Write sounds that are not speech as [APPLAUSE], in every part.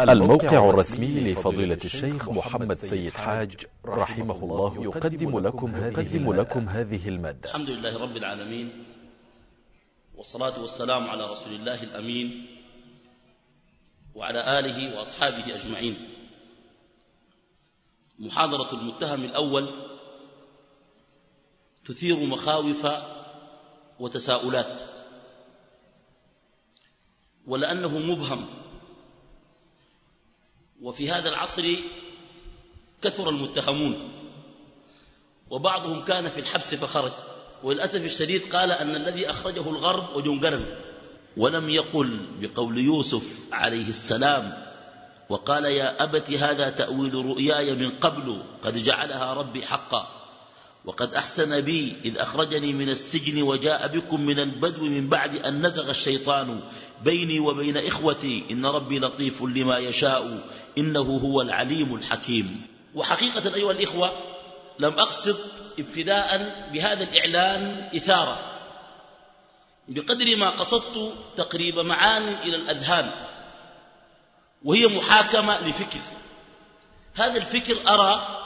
الموقع الرسمي لفضيلة الشيخ محمد سيد حاج رحمه الله يقدم لكم هذه, لكم هذه المادة. الحمد لله رب العالمين والصلاة والسلام على رسول الله الأمين وعلى آله وأصحابه أجمعين. محاضرة المتهم الأول تثير مخاوف وتساؤلات ولأنه مبهم وفي هذا العصر كثر المتهمون وبعضهم كان في الحبس فخرج وللأسف الشديد قال أن الذي أخرجه الغرب وجنقرن ولم يقل بقول يوسف عليه السلام وقال يا أبت هذا تأويل رؤياي من قبل قد جعلها ربي حقا. وقد أحسن بي إذ أخرجني من السجن وجاء بكم من البدو من بعد أن نزغ الشيطان بيني وبين إخوتي. إن ربي لطيف لما يشاء. إنه هو العليم الحكيم. وحقيقة أيها الإخوة لم أقصد ابتداء بهذا الإعلان إثارة. بقدر ما قصدت تقريب معاني إلى الأذهان وهي محاكمة لفكر هذا الفكر أرى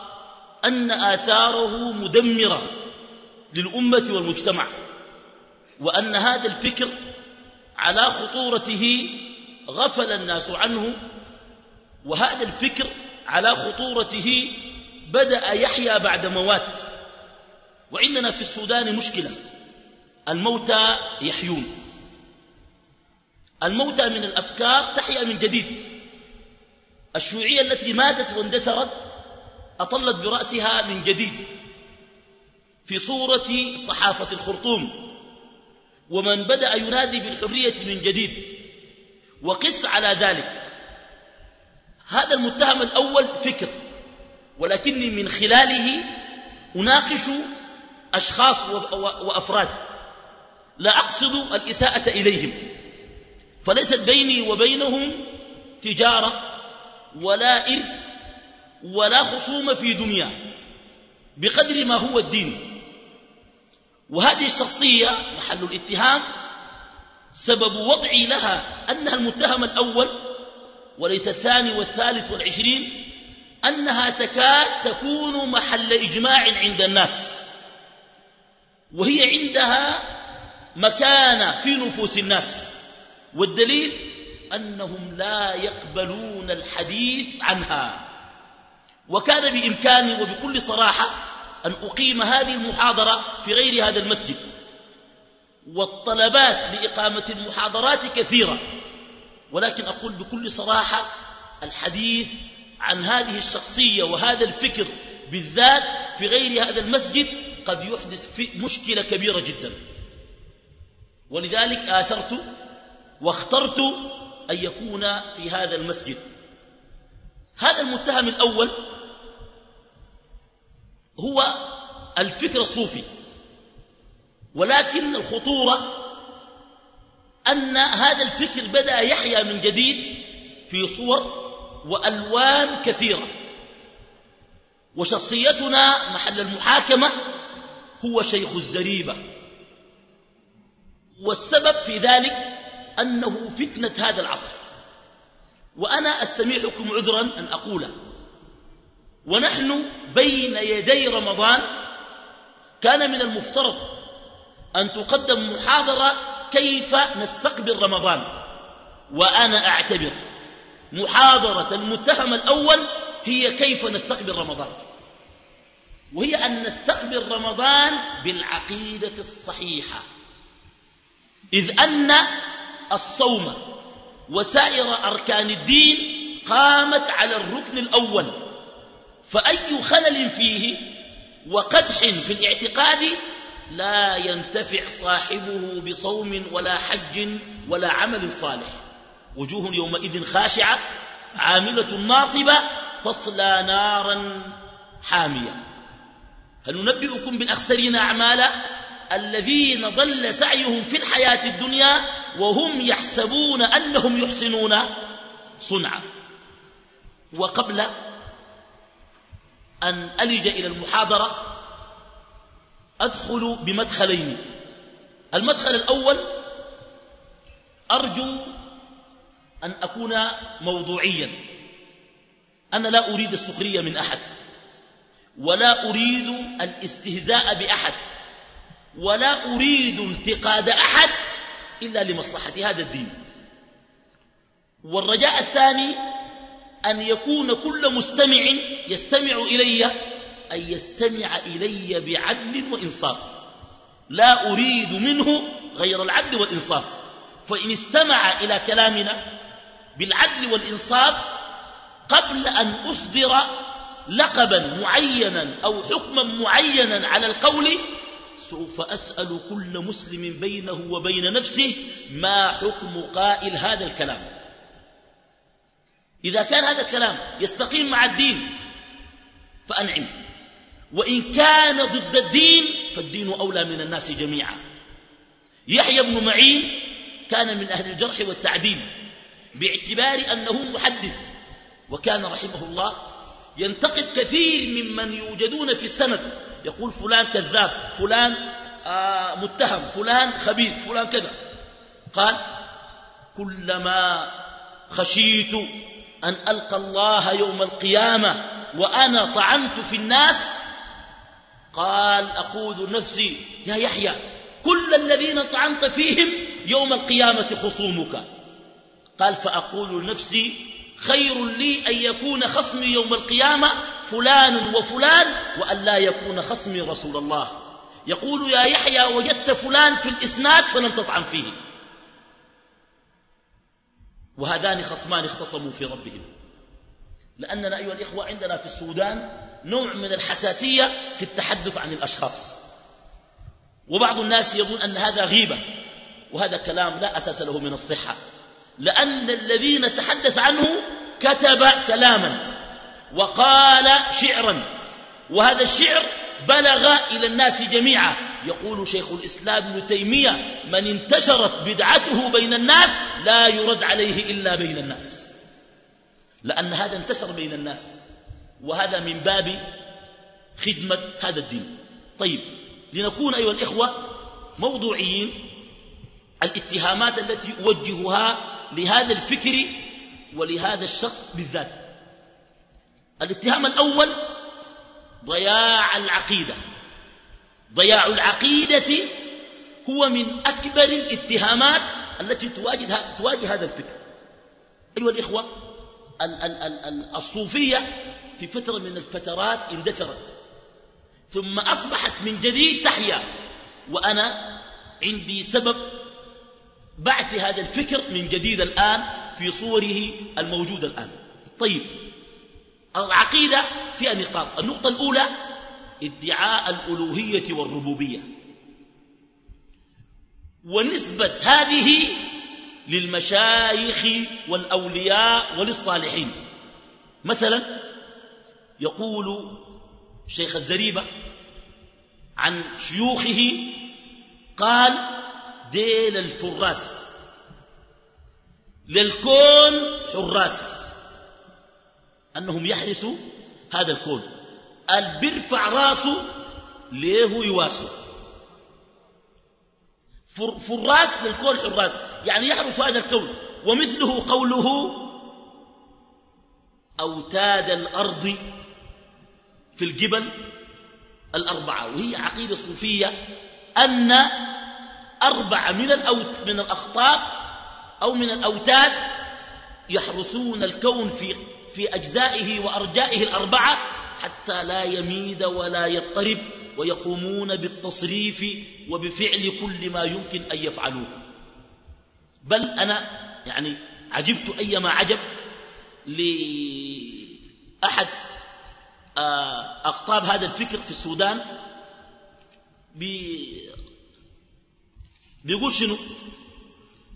أن آثاره مدمرة للأمة والمجتمع وأن هذا الفكر على خطورته غفل الناس عنه وهذا الفكر على خطورته بدأ يحيا بعد موات. وعندنا في السودان مشكلة الموتى يحيون. الموتى من الأفكار تحيا من جديد. الشيوعية التي ماتت واندثرت أطلت برأسها من جديد في صورة صحافة الخرطوم ومن بدأ ينادي بالحرية من جديد وقس على ذلك. هذا المتهم الأول فكر ولكني من خلاله أناقش أشخاص وأفراد لا أقصد الإساءة إليهم فليست بيني وبينهم تجارة ولا إرث ولا خصومة في دنيا بقدر ما هو الدين. وهذه الشخصية محل الاتهام سبب وضعي لها أنها المتهم الأول وليس الثاني والثالث والعشرين أنها تكاد تكون محل إجماع عند الناس. وهي عندها مكانة في نفوس الناس. والدليل أنهم لا يقبلون الحديث عنها. وكان بإمكاني وبكل صراحة أن أقيم هذه المحاضرة في غير هذا المسجد. والطلبات لإقامة المحاضرات كثيرة ولكن أقول بكل صراحة الحديث عن هذه الشخصية وهذا الفكر بالذات في غير هذا المسجد قد يحدث في مشكلة كبيرة جدا. ولذلك آثرت واخترت أن يكون في هذا المسجد. هذا المتهم الأول هو الفكر الصوفي ولكن الخطورة أن هذا الفكر بدأ يحيا من جديد في صور وألوان كثيرة. وشخصيتنا محل المحاكمة هو شيخ الزريبة. والسبب في ذلك أنه فتنة هذا العصر. وأنا أستميحكم عذرا أن أقوله. ونحن بين يدي رمضان. كان من المفترض أن تقدم محاضرة كيف نستقبل رمضان. وأنا أعتبر محاضرة المتهم الأول هي كيف نستقبل رمضان. وهي أن نستقبل رمضان بالعقيدة الصحيحة. إذ أن الصوم وسائر أركان الدين قامت على الركن الأول. فأي خلل فيه وقدح في الاعتقاد لا ينتفع صاحبه بصوم ولا حج ولا عمل صالح. وجوه يومئذ خاشعة عاملة ناصبة تصلى نارا حامية. هل ننبئكم بالأخسرين أعمالا؟ الذين ضل سعيهم في الحياة الدنيا وهم يحسبون أنهم يحسنون صنعا. وقبل أن ألج إلى المحاضرة أدخل بمدخلين. المدخل الأول أرجو أن أكون موضوعيا. أنا لا أريد السخرية من أحد ولا أريد الاستهزاء بأحد. ولا أريد انتقاد أحد إلا لمصلحة هذا الدين. والرجاء الثاني أن يكون كل مستمع يستمع إلي أن يستمع إلي بعدل وإنصاف. لا أريد منه غير العدل والإنصاف. فإن استمع إلى كلامنا بالعدل والإنصاف قبل أن أصدر لقبا معينا أو حكما معينا على القول سوف أسأل كل مسلم بينه وبين نفسه ما حكم قائل هذا الكلام. إذا كان هذا الكلام يستقيم مع الدين فأنعم. وإن كان ضد الدين فالدين أولى من الناس جميعا. يحيى بن معين كان من أهل الجرح والتعديل باعتبار أنه محدث وكان رحمه الله ينتقد كثير ممن يوجدون في السند. يقول فلان كذاب فلان آه متهم فلان خبيث فلان كذا. قال كلما خشيت أن ألقى الله يوم القيامة وأنا طعنت في الناس قال أقول نفسي يا يحيى كل الذين طعنت فيهم يوم القيامة خصومك. قال فأقول لنفسي خير لي أن يكون خصمي يوم القيامة فلان وفلان وأن لا يكون خصمي رسول الله. يقول يا يحيى وجدت فلان في الإسناد فلم تطعن فيه. وهذان خصمان اختصموا في ربهم. لأننا أيها الإخوة عندنا في السودان نوع من الحساسية في التحدث عن الأشخاص. وبعض الناس يظن أن هذا غيبة وهذا كلام لا أساس له من الصحة. لأن الذي نتحدث عنه كتب كلاما وقال شعرا وهذا الشعر بلغ إلى الناس جميعا. يقول شيخ الإسلام ابن تيمية من انتشرت بدعته بين الناس لا يرد عليه إلا بين الناس. لأن هذا انتشر بين الناس وهذا من باب خدمة هذا الدين. طيب لنكون أيها الإخوة موضوعيين الاتهامات التي أوجهها لهذا الفكر ولهذا الشخص بالذات. الاتهام الأول ضياع العقيدة. ضياع العقيدة هو من أكبر الاتهامات التي تواجه, تواجه هذا الفكر. أيها الإخوة الصوفية في فترة من الفترات اندثرت. ثم أصبحت من جديد تحيا. وأنا عندي سبب بعث هذا الفكر من جديد الآن في صوره الموجودة الآن. طيب العقيدة فيها نقاط. النقطة الأولى ادعاء الألوهية والربوبية. ونسبة هذه للمشايخ والأولياء وللصالحين. مثلا يقول شيخ الزريبة عن شيوخه قال ديل الفراس للكون حراس. أنهم يحرسوا هذا الكون. قال بيرفع راسه ليه يواسه فراس للكون حراس. يعني يحرس هذا الكون. ومثله قوله أوتاد الأرض في الجبل الأربعة. وهي عقيدة صوفية أن أربعة من, الأوت من الأخطاب أو من الأوتاد يحرسون الكون في, في أجزائه وأرجائه الأربعة حتى لا يميد ولا يضطرب ويقومون بالتصريف وبفعل كل ما يمكن أن يفعلوه. بل أنا يعني عجبت أيما عجب لأحد آه، أقطاب هذا الفكر في السودان بيقول شنو؟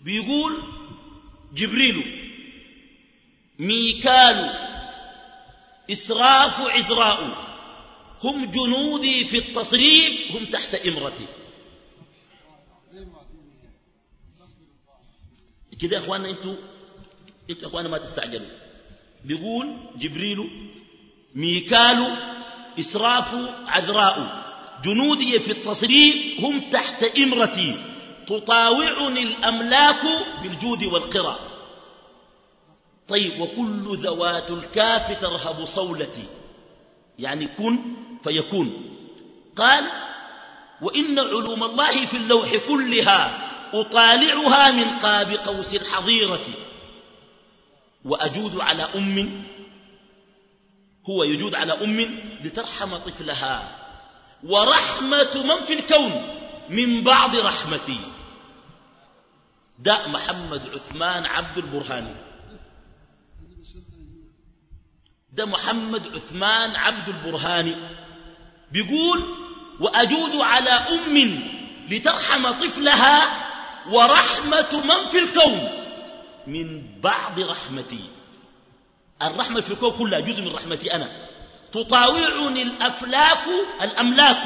بيقول جبريل ميكال إسراف عزراء هم جنودي في التصريف هم تحت إمرتي. كده يا أخواننا أنتوا أنتوا يا أخواننا ما تستعجلوا. بيقول جبريل ميكال إسراف عذراء جنودي في التصريف هم تحت إمرتي. تطاوعني الأملاك بالجود والقرى. طيب وكل ذوات الكاف ترهب صولتي. يعني كن فيكون. قال وإن علوم الله في اللوح كلها أطالعها من قاب قوس الحظيرة. وأجود على أم هو يجود على أم لترحم طفلها. ورحمة من في الكون من بعض رحمتي. ده محمد عثمان عبد البرهاني. ده محمد عثمان عبد البرهاني. بيقول وأجود على أم لترحم طفلها ورحمة من في الكون من بعض رحمتي. الرحمة في الكون كلها جزء من رحمتي أنا. تطاوعني الأفلاك الأملاك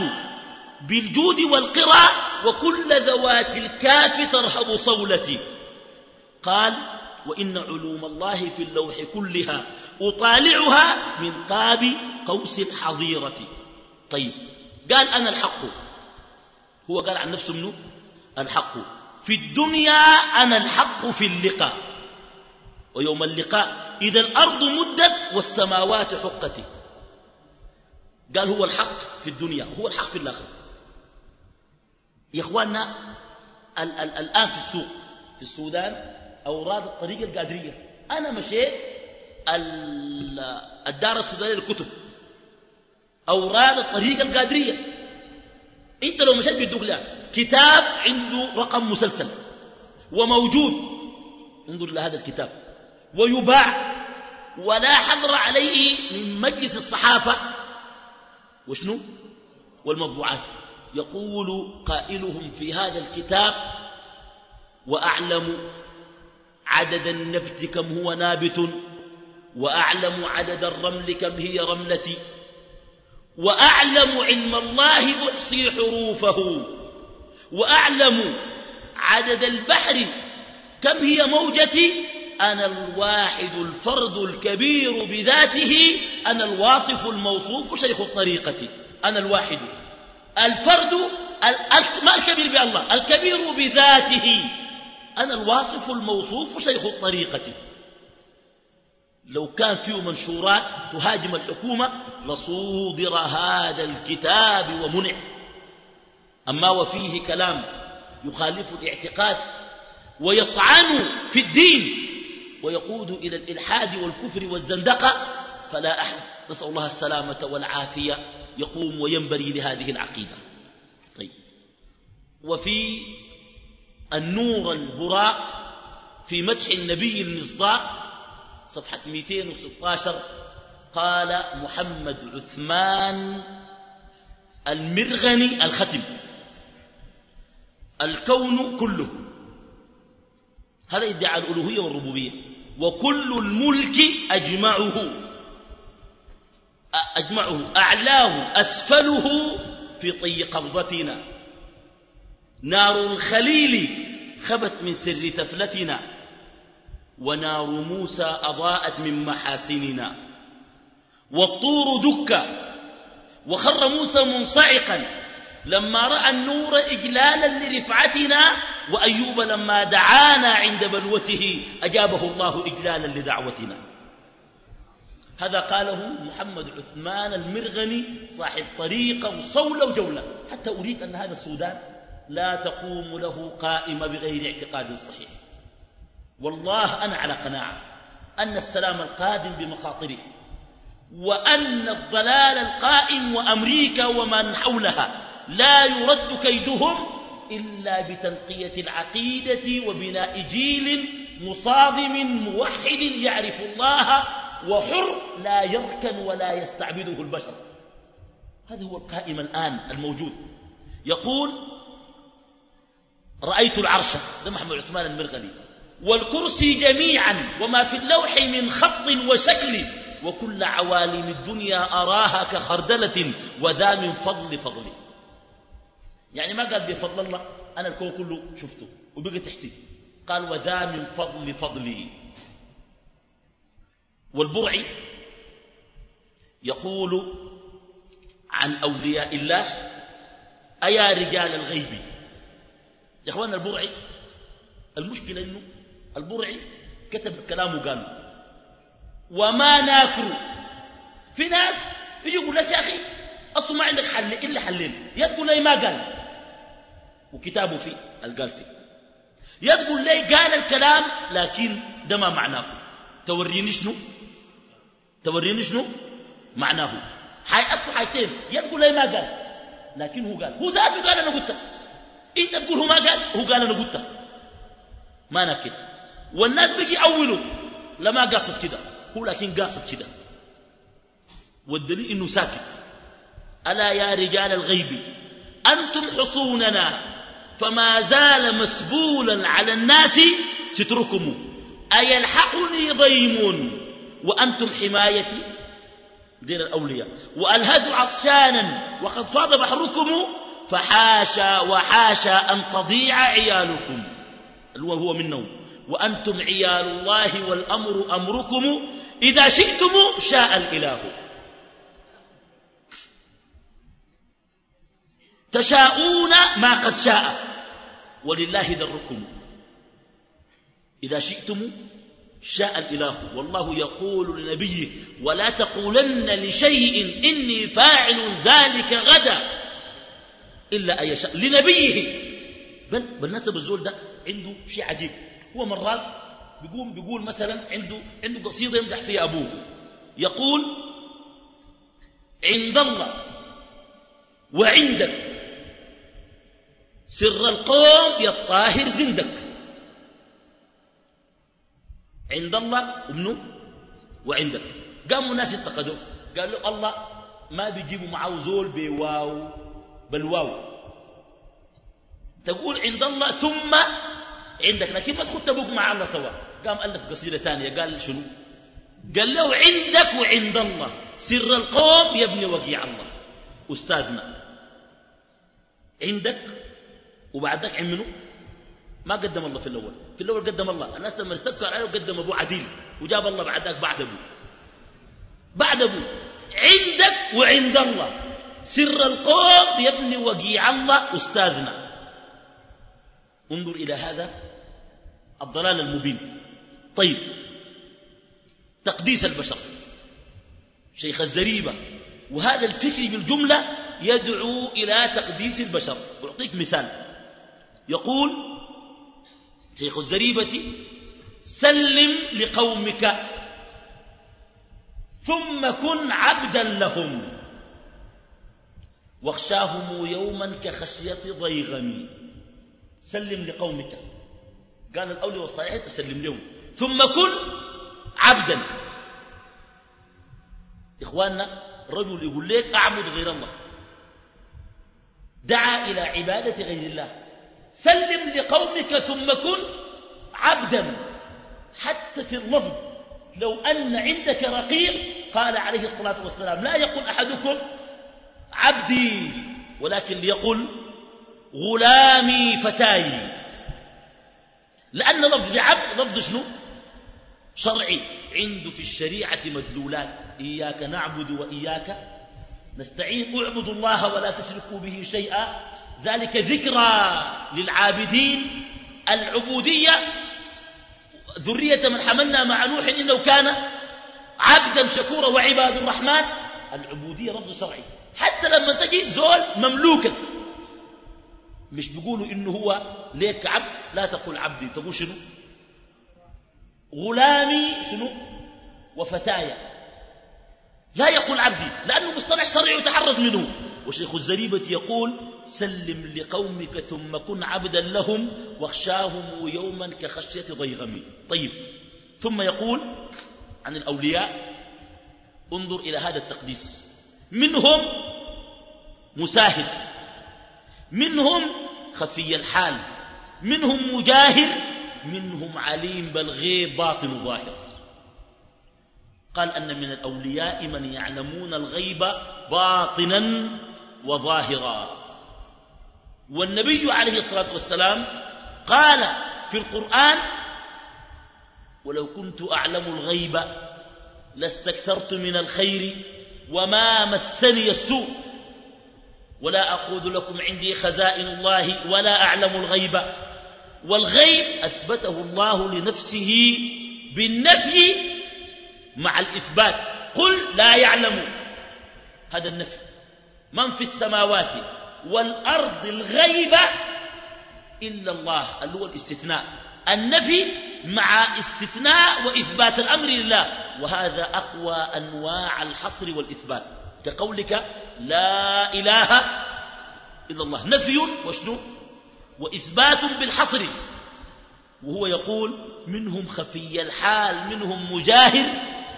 بالجود والقرى وكل ذوات الكاف ترهب صولتي. قال وإن علوم الله في اللوح كلها أطالعها من قاب قوس الحظيرة طيب قال أنا الحق. هو قال عن نفسه منه الحق. في الدنيا أنا الحق في اللقاء. ويوم اللقاء إذا الأرض مدت والسماوات حقتي. قال هو الحق في الدنيا هو الحق في الآخرة. يا إخواننا ال ال الآن في السوق في السودان أوراد الطريقة القادرية. أنا مشيت الدار السودانية للكتب. أوراد الطريقة القادرية. أنت لو مشيت بيدوك كتاب عنده رقم مسلسل. وموجود. انظر إلى هذا الكتاب. ويباع. ولا حظر عليه من مجلس الصحافة. وشنو؟ والمطبوعات. يقول قائلهم في هذا الكتاب وأعلم عدد النبت كم هو نابت وأعلم عدد الرمل كم هي رملتي وأعلم علم الله أحصي حروفه وأعلم عدد البحر كم هي موجتي أنا الواحد الفرد الكبير بذاته أنا الواصف الموصوف شيخ الطريقة أنا الواحد. الفرد ما الكبير بالله؟ الكبير بذاته. أنا الواصف الموصوف شيخ الطريقة. لو كان فيه منشورات تهاجم الحكومة لصودر هذا الكتاب ومنع. أما وفيه كلام يخالف الاعتقاد ويطعن في الدين ويقود إلى الإلحاد والكفر والزندقة فلا أحد. نسأل الله السلامة والعافية. يقوم وينبري لهذه العقيدة. طيب. وفي النور البراق في مدح النبي المصداق صفحة 216 قال محمد عثمان المرغني الختم. الكون كله. هذا ادعى الألوهية والربوبية. وكل الملك أجمعه. أجمعه أعلاه أسفله في طي قبضتنا. نار الخليل خبت من سر تفلتنا ونار موسى أضاءت من محاسننا. والطور دك وخر موسى منصعقا لما رأى النور إجلالا لرفعتنا وأيوب لما دعانا عند بلوته أجابه الله إجلالا لدعوتنا. هذا قاله محمد عثمان المرغني صاحب طريقة وصولة وجولة. حتى أريد أن هذا السودان لا تقوم له قائمة بغير اعتقاد صحيح. والله أنا على قناعة أن السلام القادم بمخاطره وأن الضلال القائم وأمريكا ومن حولها لا يرد كيدهم إلا بتنقية العقيدة وبناء جيل مصادم موحد يعرف الله وحر لا يركن ولا يستعبده البشر. هذا هو القائم الآن الموجود. يقول رأيت العرش ده محمد عثمان المرغلي والكرسي جميعا وما في اللوح من خط وشكل وكل عوالم الدنيا أراها كخردلة وذا من فضل فضلي يعني ما قال بفضل الله أنا الكون كله شفته وبقى تحتي. قال وذا من فضل فضلي. والبرعي يقول عن أولياء الله أيا رجال الغيب؟ يا أخوانا البرعي المشكلة إنه البرعي كتب كلامه قال وما ناكل في ناس يجي يقول لك يا أخي أصلا ما عندك حل إلا حلين. يا تقول لي ما قال وكتابه فيه القال فيه. يا تقول لي قال الكلام لكن ده ما معناه. توريني شنو؟ توريني شنو؟ معناه. حي أصل حيتين. يا تقول لي ما قال. لكن هو قال. هو ذاته قال أنا قلت أنت تقول هو ما قال؟ هو قال أنا قلت ما كده. والناس بيجي يأولوا لما قاصد كده. هو لكن قاصد كده. والدليل إنه ساكت. ألا يا رجال الغيب. أنتم حصوننا. فما زال مسبولا على الناس ستركم. أيلحقني ضيم؟ وأنتم حمايتي دير الأولياء. والهز عطشانا وقد فاض بحركم فحاشا وحاشا أن تضيع عيالكم. هو منهم وأنتم عيال الله والأمر أمركم. إذا شئتم شاء الإله. تشاءون ما قد شاء. ولله دركم. إذا شئتم شاء الإله والله يقول لنبيه ولا تقولن لشيء إني فاعل ذلك غدا إلا أن يشاء لنبيه. بل بالنسبة الزول ده عنده شيء عجيب. هو مرات بيقوم بيقول مثلا عنده عنده قصيدة يمدح فيها أبوه. يقول عند الله وعندك سر القوم يا الطاهر زندك. عند الله وابنه وعندك. قاموا ناس انتقدوا قالوا الله ما بيجيبوا معه زول بواو بل واو تقول عند الله ثم عندك لكن ما تخد تبوك مع الله سوا. قام ألف قصيدة ثانية قال شنو؟ قال له عندك وعند الله. سر القوم يبني وقيع الله. أستاذنا عندك وبعدك عن ما قدم الله في الأول. في الأول قدم الله. الناس لما استذكر عليه قدم أبوه عديل. وجاب الله بعدك بعد أبوه. بعد أبوه. عندك وعند الله. سر القوم يبني وقيع الله أستاذنا. انظر إلى هذا الضلال المبين. طيب. تقديس البشر. شيخ الزريبة. وهذا الفكر بالجملة يدعو إلى تقديس البشر. أعطيك مثال. يقول شيخ الزريبة سلم لقومك ثم كن عبدا لهم. واخشاهم يوما كخشية ضيغم. سلم لقومك. قال الأولي والصالح تسلم لهم. ثم كن عبدا. إخواننا رجل يقول لك أعبد غير الله. دعا إلى عبادة غير الله. سلم لقومك ثم كن عبدا. حتى في اللفظ لو أن عندك رقيق قال عليه الصلاة والسلام لا يقول أحدكم عبدي ولكن ليقل غلامي فتاي. لأن لفظ عبد لفظ شنو؟ شرعي. عنده في الشريعة مدلولات إياك نعبد وإياك نستعين. اعبدوا الله ولا تشركوا به شيئا. ذلك ذكرى للعابدين العبودية. ذرية من حملنا مع نوح إنه كان عبدا شكورا وعباد الرحمن. العبودية لفظ شرعي. حتى لما تجي زول مملوكك مش بيقولوا إنه هو ليك عبد؟ لا تقول عبدي. تقول شنو؟ غلامي شنو؟ وفتايا. لا يقول عبدي لأنه مصطلح شرعي يتحرز منه. وشيخ الزريبة يقول سلم لقومك ثم كن عبدا لهم واخشاهم يوما كخشية ضيغم. طيب. ثم يقول عن الأولياء انظر إلى هذا التقديس. منهم مساهد منهم خفي الحال منهم مجاهر منهم عليم بالغيب باطن ظاهر. قال أن من الأولياء من يعلمون الغيب باطنا وظاهرا. والنبي عليه الصلاة والسلام قال في القرآن ولو كنت أعلم الغيب لاستكثرت من الخير وما مسني السوء. ولا أقول لكم عندي خزائن الله ولا أعلم الغيب. والغيب أثبته الله لنفسه بالنفي مع الإثبات. قل لا يعلم. هذا النفي. من في السماوات والأرض الغيبة إلا الله اللي هو الاستثناء. النفي مع استثناء وإثبات الأمر لله. وهذا أقوى أنواع الحصر والإثبات. كقولك لا إله إلا الله. نفي وشنو؟ وإثبات بالحصر. وهو يقول منهم خفي الحال منهم مجاهر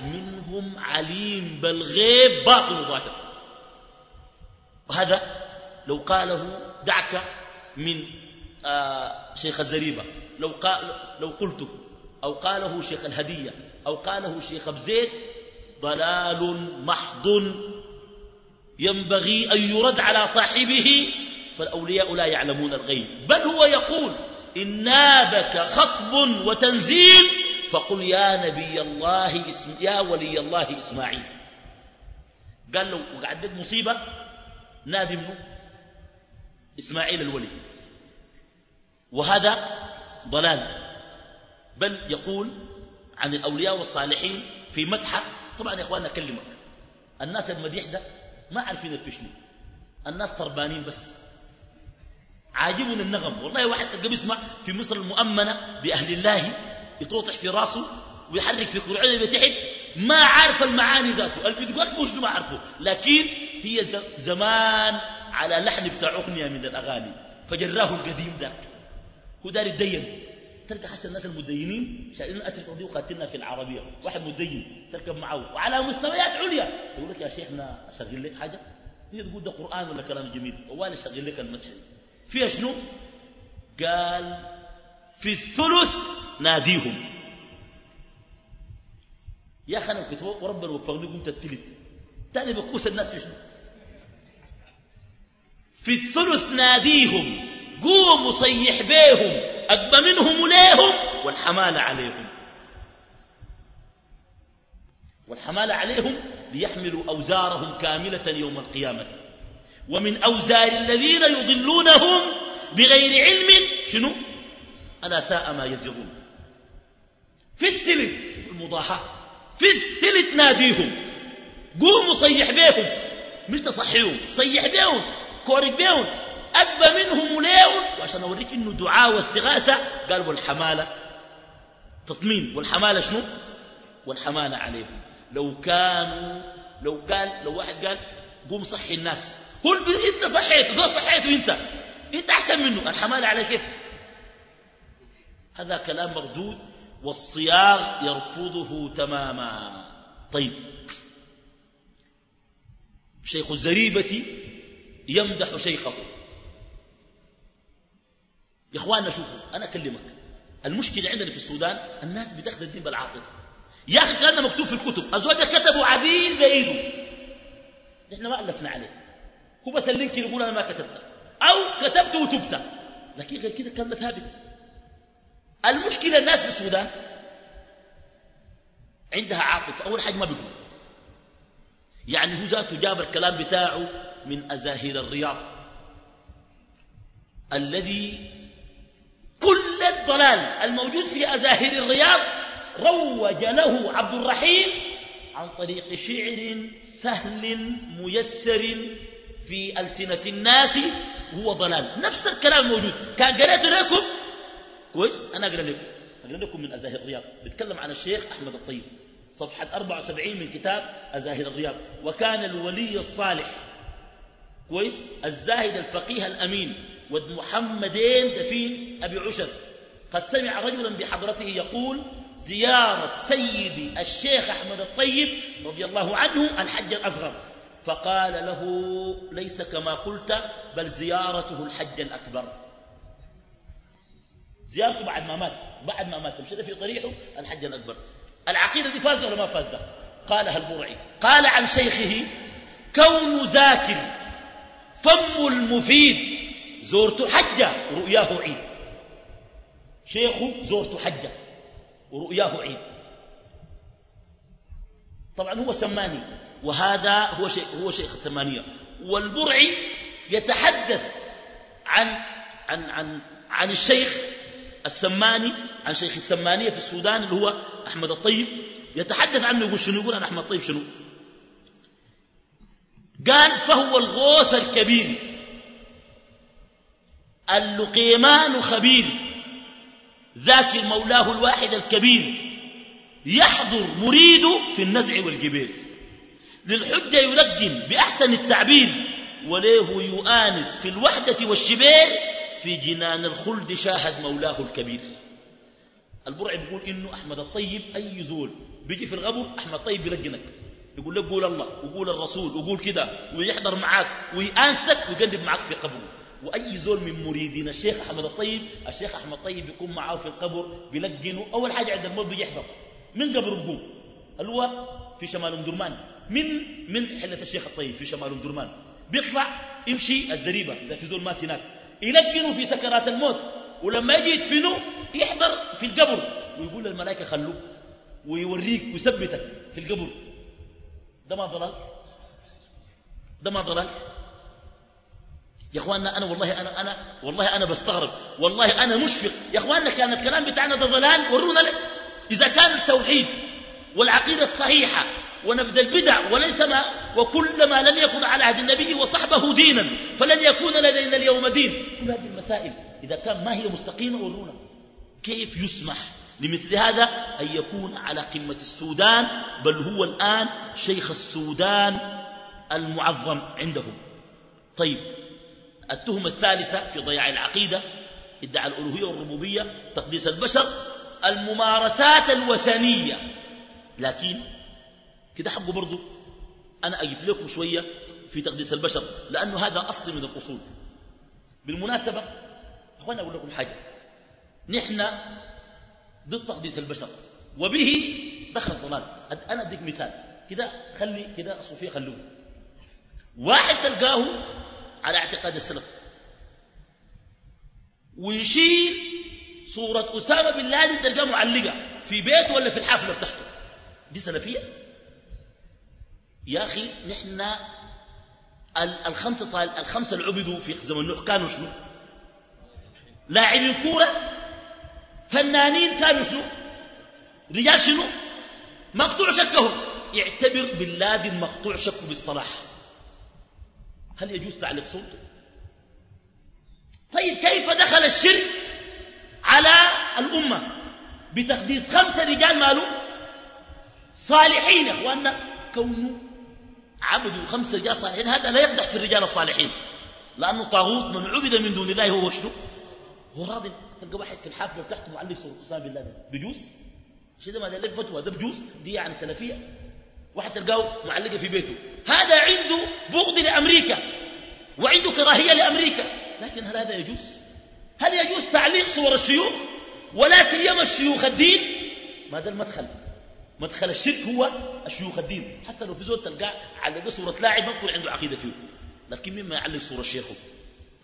منهم عليم بالغيب باطن ظاهر وهذا لو قاله دعك من آه شيخ الزريبة. لو, قال لو قلته أو قاله شيخ الهدية أو قاله شيخ بزيد ضلال محض ينبغي أن يرد على صاحبه فالأولياء لا يعلمون الغيب. بل هو يقول إن نابك خطب وتنزيل فقل يا نبي الله اسم يا ولي الله إسماعيل. قال له وقعدت مصيبة نادي منه إسماعيل الولي. وهذا ضلال. بل يقول عن الأولياء والصالحين في مدحة. طبعا يا إخواننا أكلمك. الناس المديح ده ما عارفين الفشل الناس تربانين بس. عاجبنا النغم. والله واحد تلقى بيسمع في مصر المؤمنة بأهل الله يطوطح في راسه ويحرك في قرعين اللي تحت ما عارف المعاني ذاته. اللي بتقول فيه ما عارفه. لكن هي زمان على لحن بتاع أغنية من الأغاني. فجراه القديم ذاك. هو دار يدين. تلقى حتى الناس المدينين شايلين أسرة دي وخاتلنا في العربية. واحد مدين تركب معه. وعلى مستويات عليا. يقول لك يا شيخنا أشغل لك حاجة؟ هي تقول ده قرآن ولا كلام جميل؟ ووالي أشغل لك المدح فيها شنو؟ قال في الثلث ناديهم. يا أخي أنا كنت وربنا وفقني قمت التلت. تاني بكوس الناس في شنو؟ في الثلث ناديهم قوموا صيح بيهم أقبى منهم ليهم والحمال عليهم. والحمال عليهم ليحملوا أوزارهم كاملة يوم القيامة. ومن أوزار الذين يضلونهم بغير علم شنو؟ أنا ساء ما يزرون. في التلت في المضاحاة التلت ناديهم. قوموا صيح بيهم. مش تصحيهم. صيح بيهم. كورك بيهم. أكبى منهم وليون وعشان أوريك إنه دعاء واستغاثة. قال والحمالة. تطمين. والحمالة شنو؟ والحمالة عليهم. لو كانوا لو قال لو واحد قال قوم صحي الناس. قل إنت صحيت. ذو صحيته أنت. إنت أحسن منه. الحمالة على كيف؟ هذا كلام مردود. والصياغ يرفضه تماما. طيب. شيخ الزريبة يمدح شيخه. يا إخواننا شوفوا أنا أكلمك. المشكلة عندنا في السودان الناس بتأخذ الدين بالعاطفة. يا أخي كان مكتوب في الكتب ازواج كتبوا عديل بايده إحنا ما ألفنا عليه هو بس اللينك يقول أنا ما كتبت أو كتبت وتبت لكن غير كده كان ثابت المشكلة الناس في السودان عندها عاطفة. أول حاجة ما بيقول يعني هو ذاته جاب الكلام بتاعه من ازاهر الرياض. الذي كل الضلال الموجود في أزاهر الرياض روج له عبد الرحيم عن طريق شعر سهل ميسر في ألسنة الناس. وهو ضلال. نفس الكلام موجود. كان قريت لكم كويس؟ أنا أقرأ لكم. أقرأ لكم من أزاهر الرياض. بيتكلم عن الشيخ أحمد الطيب. صفحة 74 من كتاب أزاهر الرياض. وكان الولي الصالح. كويس؟ الزاهد الفقيه الأمين. ود محمدين دفين أبي عشر. قد سمع رجلا بحضرته يقول زيارة سيدي الشيخ أحمد الطيب رضي الله عنه الحج الأصغر. فقال له ليس كما قلت بل زيارته الحج الأكبر. زيارته بعد ما مات بعد ما مات مشيت في طريقه الحج الأكبر. العقيدة دي فاسدة ولا ما فاسدة؟ قالها البرعي قال عن شيخه كون ذاكر فم المفيد زرت حجة ورؤياه عيد. شيخه زرت حجة ورؤياه عيد. طبعا هو سماني وهذا هو شيخ هو شيخ السمانية والبرعي يتحدث عن عن عن عن الشيخ السماني عن شيخ السمانية في السودان اللي هو أحمد الطيب يتحدث عنه يقول شنو؟ يقول أنا أحمد طيب شنو؟ قال فهو الغوث الكبير اللقيمان خبير ذاك مولاه الواحد الكبير يحضر مريد في النزع والجبير. للحجة يلقن بأحسن التعبير وليه يؤانس في الوحدة والشبير في جنان الخلد شاهد مولاه الكبير. البرع بيقول إنه أحمد الطيب أي زول بيجي في الغبر أحمد الطيب بيلقنك يقول لك قول الله وقول الرسول وقول كده ويحضر معاك ويأنسك ويقدم معاك في قبره. وأي زول من مريدين الشيخ أحمد الطيب الشيخ أحمد الطيب بيكون معاه في القبر بيلقنه. أول حاجة عند الموت بيجي يحضر. من قبر بقوم؟ اللي هو في شمال ام درمان من من حلة الشيخ الطيب في شمال ام درمان بيطلع يمشي الزريبة إذا في زول مات هناك. يلقنه في سكرات الموت ولما يجي يدفنه يحضر في القبر ويقول للملائكة خلوه ويوريك ويثبتك في القبر. ده ما ضلال؟ ده ما ضلال؟ يا إخواننا أنا والله أنا أنا والله أنا بستغرب والله أنا مشفق. يا إخواننا كان الكلام بتاعنا ده ضلال؟ ورونا لك؟ إذا كان التوحيد والعقيدة الصحيحة ونبذ البدع وليس ما وكل ما لم يكن على عهد النبي وصحبه دينا فلن يكون لدينا اليوم دين. كل هذه المسائل؟ إذا كان ما هي مستقيمة ورونا كيف يسمح لمثل هذا أن يكون على قمة السودان بل هو الآن شيخ السودان المعظم عندهم؟ طيب التهمة الثالثة في ضياع العقيدة ادعى الألوهية والربوبية تقديس البشر الممارسات الوثنية. لكن كده حقه برضو أنا أجيب لكم شوية في تقديس البشر لأنه هذا أصل من الأصول. بالمناسبة أخوانا أقول لكم حاجة. نحن ضد تقديس البشر وبه دخل ضلال. أنا أديك مثال. كده خلي كده الصوفية خلوه. واحد تلقاه على اعتقاد السلف. ويشيل صورة أسامة بن لادن تلقاه معلقة في بيته ولا في الحافلة بتاعته. دي سلفية؟ يا أخي نحن الخمسة, الخمسة اللي عبدوا في زمن نوح كانوا شنو؟ لاعبين كورة فنانين كانوا شنو؟ رجال شنو؟ مقطوع شكه يعتبر بن لادن مقطوع شكه بالصلاح. هل يجوز تعليق صورته طيب كيف دخل الشرك على الأمة؟ بتقديس خمسة رجال ماله صالحين يا إخواننا كونه عبدوا خمسة رجال صالحين هذا لا يقدح في الرجال الصالحين. لأنه طاغوت من عبد من دون الله هو شنو؟ هو راضي تلقى واحد في الحافلة بتاعته معلق صورة أسامة بن لادن بجوز؟ شيء ده ما لك فتوى؟ ده بجوز؟ دي يعني سلفية. واحد تلقاه معلقة في بيته. هذا عنده بغض لأمريكا وعنده كراهية لأمريكا. لكن هل هذا يجوز؟ هل يجوز تعليق صور الشيوخ؟ ولا سيما الشيوخ الدين؟ ما ده المدخل مدخل الشرك هو الشيوخ الدين. حتى لو في زول تلقاه علق صورة لاعب ما عنده عقيدة فيه. لكن مما يعلق صورة شيخه.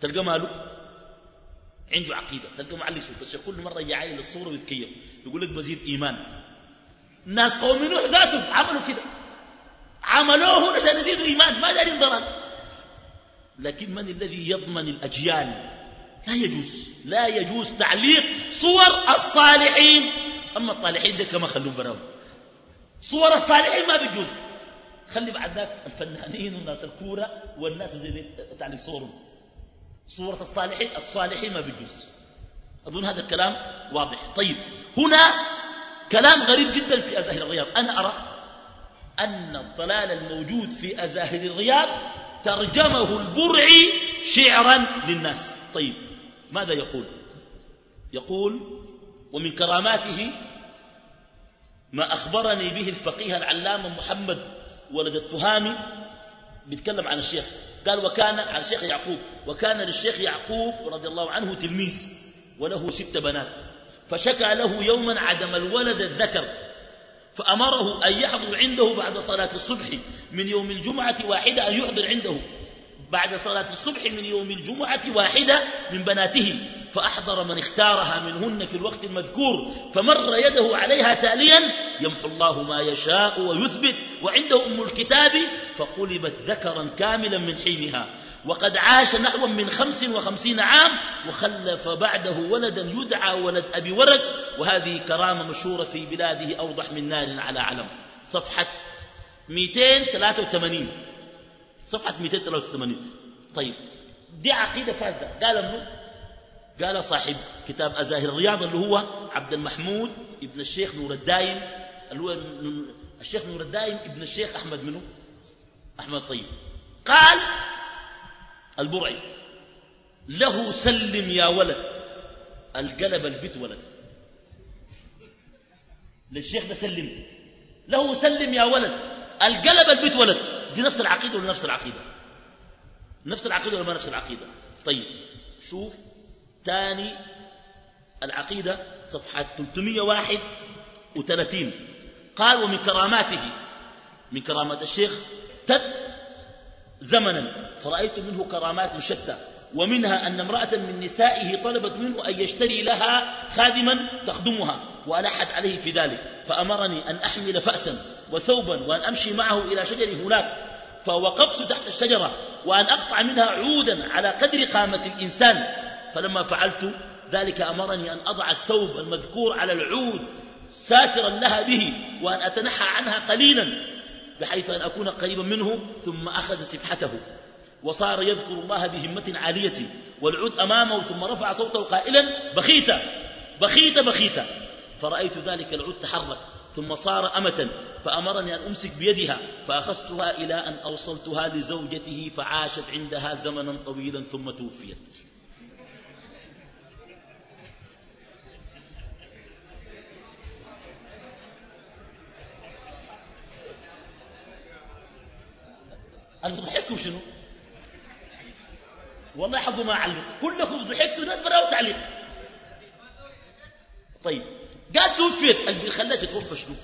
تلقى ماله؟ عنده عقيدة. تلقى معلق صورة. الشيخ كل مرة يعاين الصورة ويتكيف. يقول لك بزيد إيمان. ناس قوم نوح ذاتهم عملوا كده. عملوه عشان يزيدوا إيمان. ما دارين ضلال. لكن من الذي يضمن الأجيال؟ لا يجوز. لا يجوز تعليق صور الصالحين. أما الطالحين ده كما خلوهم براهم. صور الصالحين ما بيجوز خلي بعد ذاك الفنانين والناس الكورة والناس زي تعليق صورهم. صورة الصالحين الصالحين ما بيجوز أظن هذا الكلام واضح. طيب هنا كلام غريب جدا في أزاهر الغياب. أنا أرى أن الضلال الموجود في أزاهر الغياب ترجمه البرعي شعرا للناس. طيب ماذا يقول؟ يقول ومن كراماته ما أخبرني به الفقيه العلامة محمد ولد التهامي بيتكلم عن الشيخ. قال وكان عن الشيخ يعقوب وكان للشيخ يعقوب رضي الله عنه تلميذ وله ست بنات. فشكى له يوما عدم الولد الذكر فأمره أن يحضر عنده بعد صلاة الصبح من يوم الجمعة واحدة أن يحضر عنده بعد صلاة الصبح من يوم الجمعة واحدة من بناته. فأحضر من اختارها منهن في الوقت المذكور فمر يده عليها تاليا يمحو الله ما يشاء ويثبت وعنده أم الكتاب فقلبت ذكرا كاملا من حينها. وقد عاش نحو من خمس وخمسين عام وخلف بعده ولدا يدعى ولد أبي ورد وهذه كرامة مشهورة في بلاده أوضح من نار على علم. صفحة 283 صفحة 283 طيب دي عقيدة فاسدة. قال ابنه قال صاحب كتاب أزاهر الرياض اللي هو عبد المحمود ابن الشيخ نور الدايم اللي هو الشيخ نور الدايم ابن الشيخ أحمد منه أحمد طيب. قال البرعي له سلم يا ولد القلب البيت ولد. للشيخ ده سلم. له سلم يا ولد القلب البيت ولد. دي نفس العقيدة ولا نفس العقيدة؟ نفس العقيدة ولا ما نفس العقيدة؟ طيب شوف تاني العقيدة صفحة 331 قال ومن كراماته من كرامات الشيخ تت زمنا. فرأيت منه كرامات شتى ومنها أن امرأة من نسائه طلبت منه أن يشتري لها خادما تخدمها وألحت عليه في ذلك. فأمرني أن أحمل فأسا وثوبا وأن أمشي معه إلى شجر هناك. فوقفت تحت الشجرة وأن أقطع منها عودا على قدر قامة الإنسان. فلما فعلت ذلك أمرني أن أضع الثوب المذكور على العود ساترا لها به وأن أتنحى عنها قليلا بحيث أن أكون قريبا منه ثم أخذ سبحته وصار يذكر الله بهمة عالية والعود أمامه ثم رفع صوته قائلا بخيت بخيت بخيت. فرأيت ذلك العود تحرك ثم صار أمة فأمرني أن أمسك بيدها فأخذتها إلى أن أوصلتها لزوجته فعاشت عندها زمنا طويلا ثم توفيت. أنا ضحكوا شنو والله حقه ما أعلق. كلكم ضحكتوا ناس براو تعليق طيب قال توفيت. اللي بيخليها تتوفى شنو؟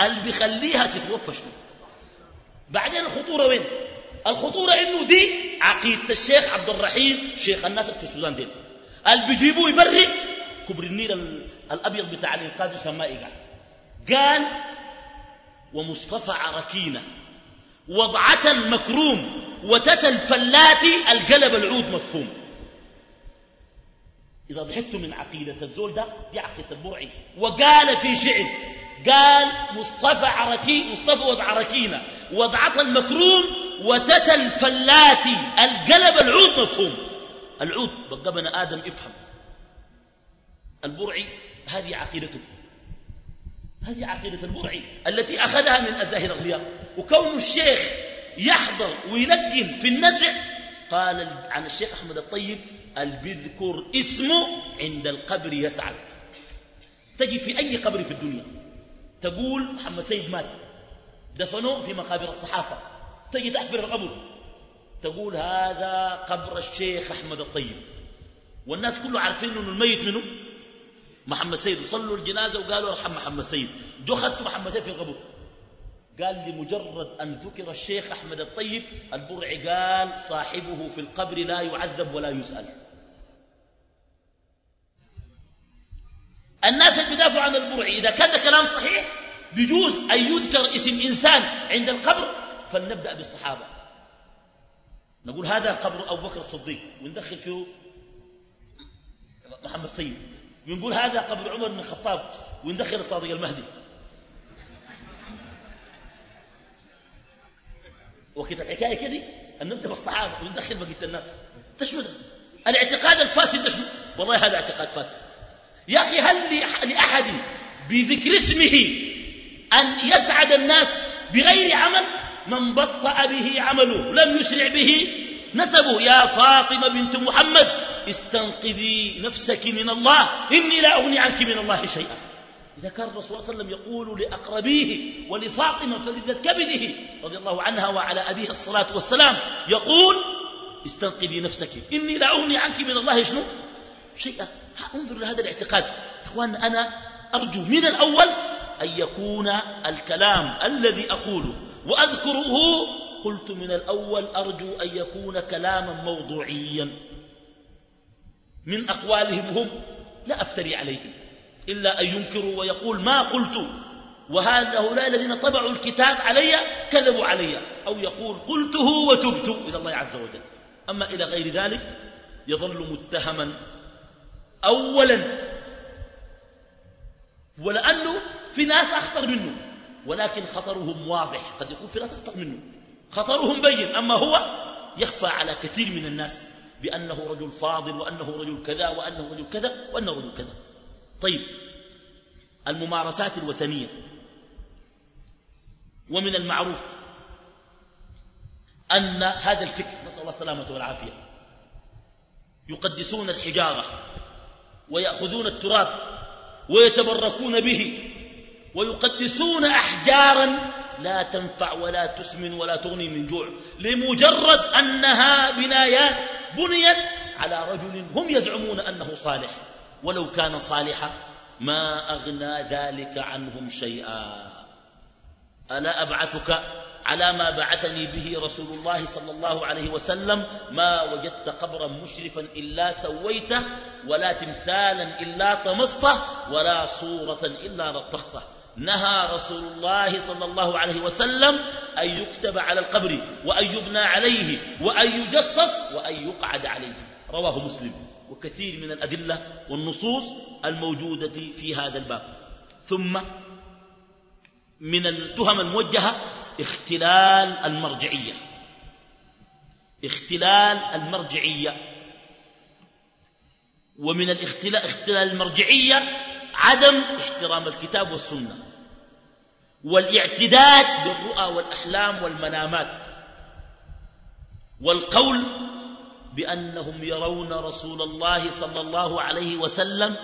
اللي بيخليها تتوفى شنو؟ بعدين الخطورة وين؟ الخطورة إنه دي عقيدة الشيخ عبد الرحيم شيخ الناس في السودان دين اللي بيجيبوه يبرد كبر النيل الأبيض بتاع الانقاذ السمائي قال ومصطفى عركينة وضعة مكروم وتتى الفلات القلب العود مفهوم. إذا ضحكت من عقيدة الزول ده دي عقيدة البرعي وقال في شعر قال مصطفى عركي مصطفى وضع عركينا وضعة المكروم وتتى الفلات القلب العود مفهوم. العود بقى بني آدم افهم البرعي هذه عقيدته. هذه عقيدة البرعي التي أخذها من أزاهر الرياض وكون الشيخ يحضر ويلقن في النزع قال عن الشيخ أحمد الطيب البذكر اسمه عند القبر يسعد. تجي في أي قبر في الدنيا تقول محمد سيد مات دفنوه في مقابر الصحافة. تجي تحفر القبر تقول هذا قبر الشيخ أحمد الطيب. والناس كله عارفين أنه الميت منه. محمد سيد وصلوا الجنازة وقالوا ارحم محمد سيد. جو محمد سيد في القبر قال لمجرد أن ذكر الشيخ أحمد الطيب البرعي قال صاحبه في القبر لا يعذب ولا يسأل. الناس اللي بيدافعوا عن البرعي إذا كان كلام صحيح بيجوز أن يذكر اسم إنسان عند القبر فلنبدأ بالصحابة. نقول هذا قبر أبو بكر الصديق وندخل فيه محمد سيد. ونقول هذا قبر عمر بن الخطاب وندخل الصادق المهدي. وكده الحكاية كده ان نبدا بالصحابه وندخل بقية الناس. ده الاعتقاد الفاسد شنو؟ والله هذا اعتقاد فاسد. يا أخي هل لأحد بذكر اسمه أن يسعد الناس بغير عمل؟ من بطأ به عمله لم يسرع به نسبه يا فاطمة بنت محمد استنقذي نفسك من الله إني لا أغني عنك من الله شيئا. إذا كان الرسول صلى الله عليه وسلم يقول لأقربيه ولفاطمة فلذة كبده رضي الله عنها وعلى أبيه الصلاة والسلام يقول استنقذي نفسك إني لا أغني عنك من الله شنو؟ شيئا. انظر لهذا الاعتقاد. إخوان أنا أرجو من الأول أن يكون الكلام الذي أقوله وأذكره قلت من الأول أرجو أن يكون كلاما موضوعيا. من أقوالهم هم لا أفتري عليهم إلا أن ينكروا ويقول ما قلت وهؤلاء الذين طبعوا الكتاب علي كذبوا علي أو يقول قلته وتبت. إلى الله عز وجل. أما إلى غير ذلك يظل متهما أولا ولأنه في ناس أخطر منه ولكن خطرهم واضح. قد يكون في ناس أخطر منه. خطرهم بين أما هو يخفى على كثير من الناس بأنه رجل فاضل وأنه رجل كذا وأنه رجل كذا وأنه رجل كذا. طيب الممارسات الوثنية ومن المعروف أن هذا الفكر نسأل الله السلامة والعافية يقدسون الحجارة ويأخذون التراب ويتبركون به ويقدسون أحجارا لا تنفع ولا تسمن ولا تغني من جوع لمجرد أنها بنايات بنيت على رجل هم يزعمون أنه صالح. ولو كان صالحا ما أغنى ذلك عنهم شيئا. ألا أبعثك على ما بعثني به رسول الله صلى الله عليه وسلم؟ ما وجدت قبرا مشرفا إلا سويته ولا تمثالا إلا طمسته ولا صورة إلا لطخته نهى رسول الله صلى الله عليه وسلم أن يكتب على القبر وأن يبنى عليه وأن يجصص وأن يقعد عليه. رواه مسلم. وكثير من الأدلة والنصوص الموجودة في هذا الباب. ثم من التهم الموجهة اختلال المرجعية. اختلال المرجعية. ومن الاختلال المرجعية عدم احترام الكتاب والسنة والاعتداد بالرؤى والأحلام والمنامات والقول بأنهم يرون رسول الله صلى الله عليه وسلم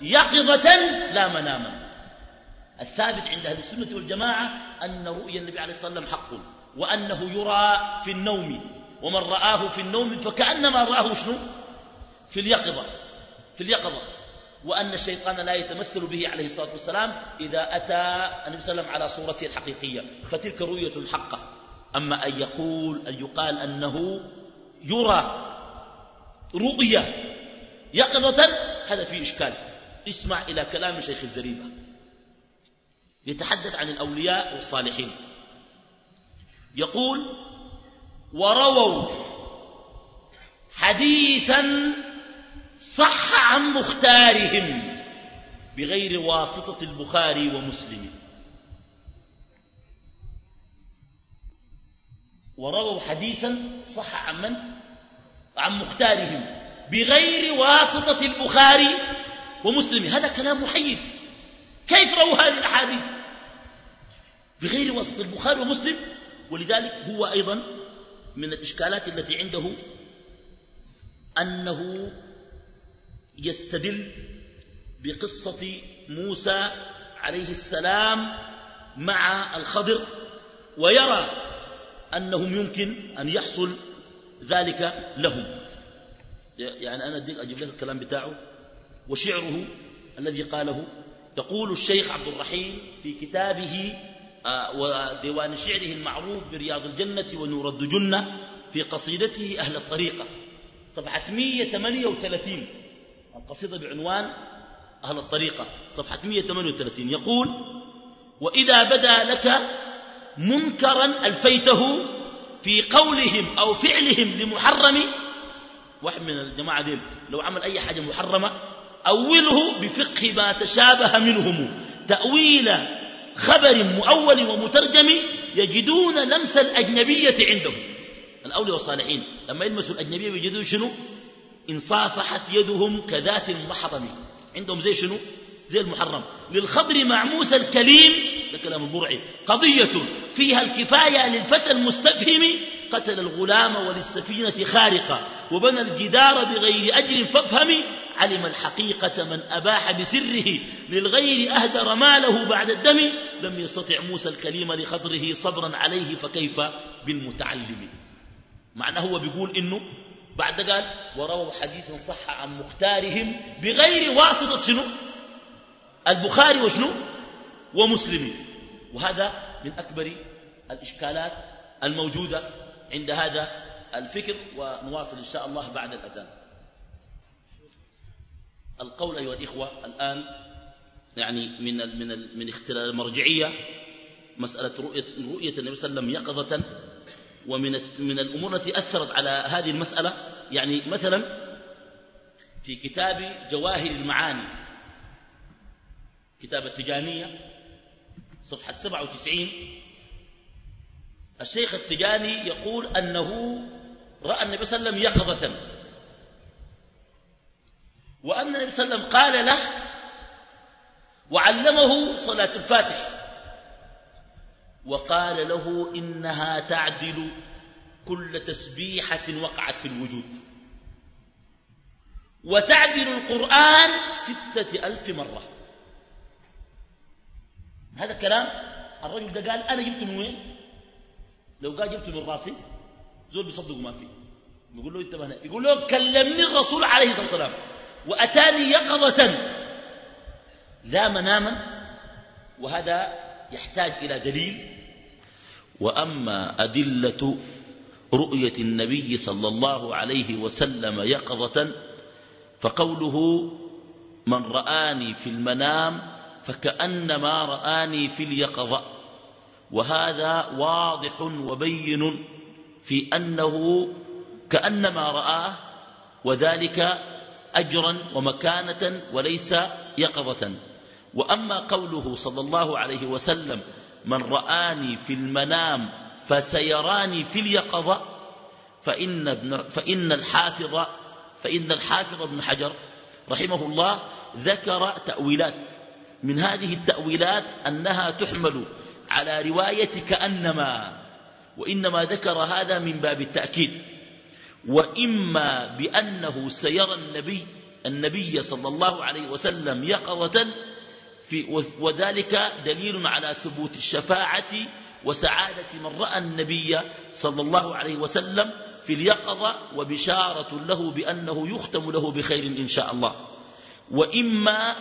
يقظة لا مناما. الثابت عند أهل السنة والجماعة أن رؤيا النبي عليه الصلاة والسلام حق وأنه يرى في النوم ومن رآه في النوم فكأنما رآه شنو؟ في اليقظة في اليقظة. وأن الشيطان لا يتمثل به عليه الصلاة والسلام إذا أتى النبي صلى الله عليه وسلم على صورته الحقيقية. فتلك رؤية حقة. أما أن يقول أن يقال أنه يرى رؤية يقظة هذا فيه إشكال. اسمع إلى كلام شيخ الزريبة. يتحدث عن الأولياء والصالحين. يقول ورووا حديثا صح عن مختارهم بغير واسطة البخاري ومسلم. ورووا حديثا صح عن من؟ عن مختارهم بغير واسطة البخاري ومسلم. هذا كلام محيف. كيف رووا هذه الأحاديث؟ بغير واسطة البخاري ومسلم. ولذلك هو أيضا من الإشكالات التي عنده أنه يستدل بقصة موسى عليه السلام مع الخضر ويرى أنهم يمكن أن يحصل ذلك لهم. يعني أنا أجيب لك الكلام بتاعه وشعره الذي قاله. يقول الشيخ عبد الرحيم في كتابه آه، وديوان شعره المعروف برياض الجنة ونور الدجنة في قصيدته أهل الطريقة صفحة 138 القصيدة بعنوان أهل الطريقة صفحة 138 يقول وإذا بدا لك منكرا ألفيته في قولهم أو فعلهم لمحرم واحد من الجماعة ديل لو عمل أي حاجة محرمة أوله بفقه ما تشابه منهم. تأويل خبر مؤول ومترجم يجدون لمس الأجنبية عندهم. الأولياء والصالحين لما يلمسوا الأجنبية يجدون شنو؟ إن صافحت يدهم كذات المحرم عندهم زي شنو؟ زي المحرم. للخضر مع موسى الكليم ده كلام البرعي. قضية فيها الكفاية للفتى المستفهم قتل الغلام وللسفينة خارقة وبنى الجدار بغير أجر فافهم علم الحقيقة من أباح بسره. للغير أهدر ماله بعد الدم لم يستطع موسى الكليم لخضره صبرا عليه فكيف بالمتعلم؟ معناه هو بيقول إنه بعد قال ورووا حديثا صح عن مختارهم بغير واسطة شنو؟ البخاري وشنو؟ ومسلم. وهذا من أكبر الإشكالات الموجودة عند هذا الفكر ونواصل إن شاء الله بعد الأذان. القول أيها الإخوة الآن يعني من من من اختلال المرجعية مسألة رؤية, رؤية النبي صلى الله عليه وسلم يقظة ومن من الأمور التي أثرت على هذه المسألة يعني مثلا في كتاب جواهر المعاني كتاب التجانية صفحة 97 الشيخ التجاني يقول أنه رأى النبي صلى الله عليه وسلم يقظة وأن النبي صلى الله عليه وسلم قال له وعلمه صلاة الفاتح. وقال له إنها تعدل كل تسبيحة وقعت في الوجود. وتعدل القرآن ستة ألف مرة. هذا الكلام الرجل ده قال أنا جبت من وين؟ لو قال جبت من راسي زول بيصدق ما فيه يقول له انتبهنا يقول له كلمني الرسول عليه الصلاة والسلام. وأتاني يقظة. لا مناما. وهذا يحتاج إلى دليل. وأما أدلة رؤية النبي صلى الله عليه وسلم يقظة فقوله من رآني في المنام فكأنما رآني في اليقظة. وهذا واضح وبين في أنه كأنما رآه وذلك أجرا ومكانة وليس يقظة. وأما قوله صلى الله عليه وسلم من رآني في المنام فسيراني في اليقظة فإن, ابن فإن الحافظ فإن الحافظ ابن حجر رحمه الله ذكر تأويلات. من هذه التأويلات أنها تحمل على رواية كأنما وإنما ذكر هذا من باب التأكيد. وإما بأنه سيرى النبي النبي صلى الله عليه وسلم يقظة في وذلك دليل على ثبوت الشفاعة وسعادة من رأى النبي صلى الله عليه وسلم في اليقظة وبشارة له بأنه يختم له بخير إن شاء الله. وإما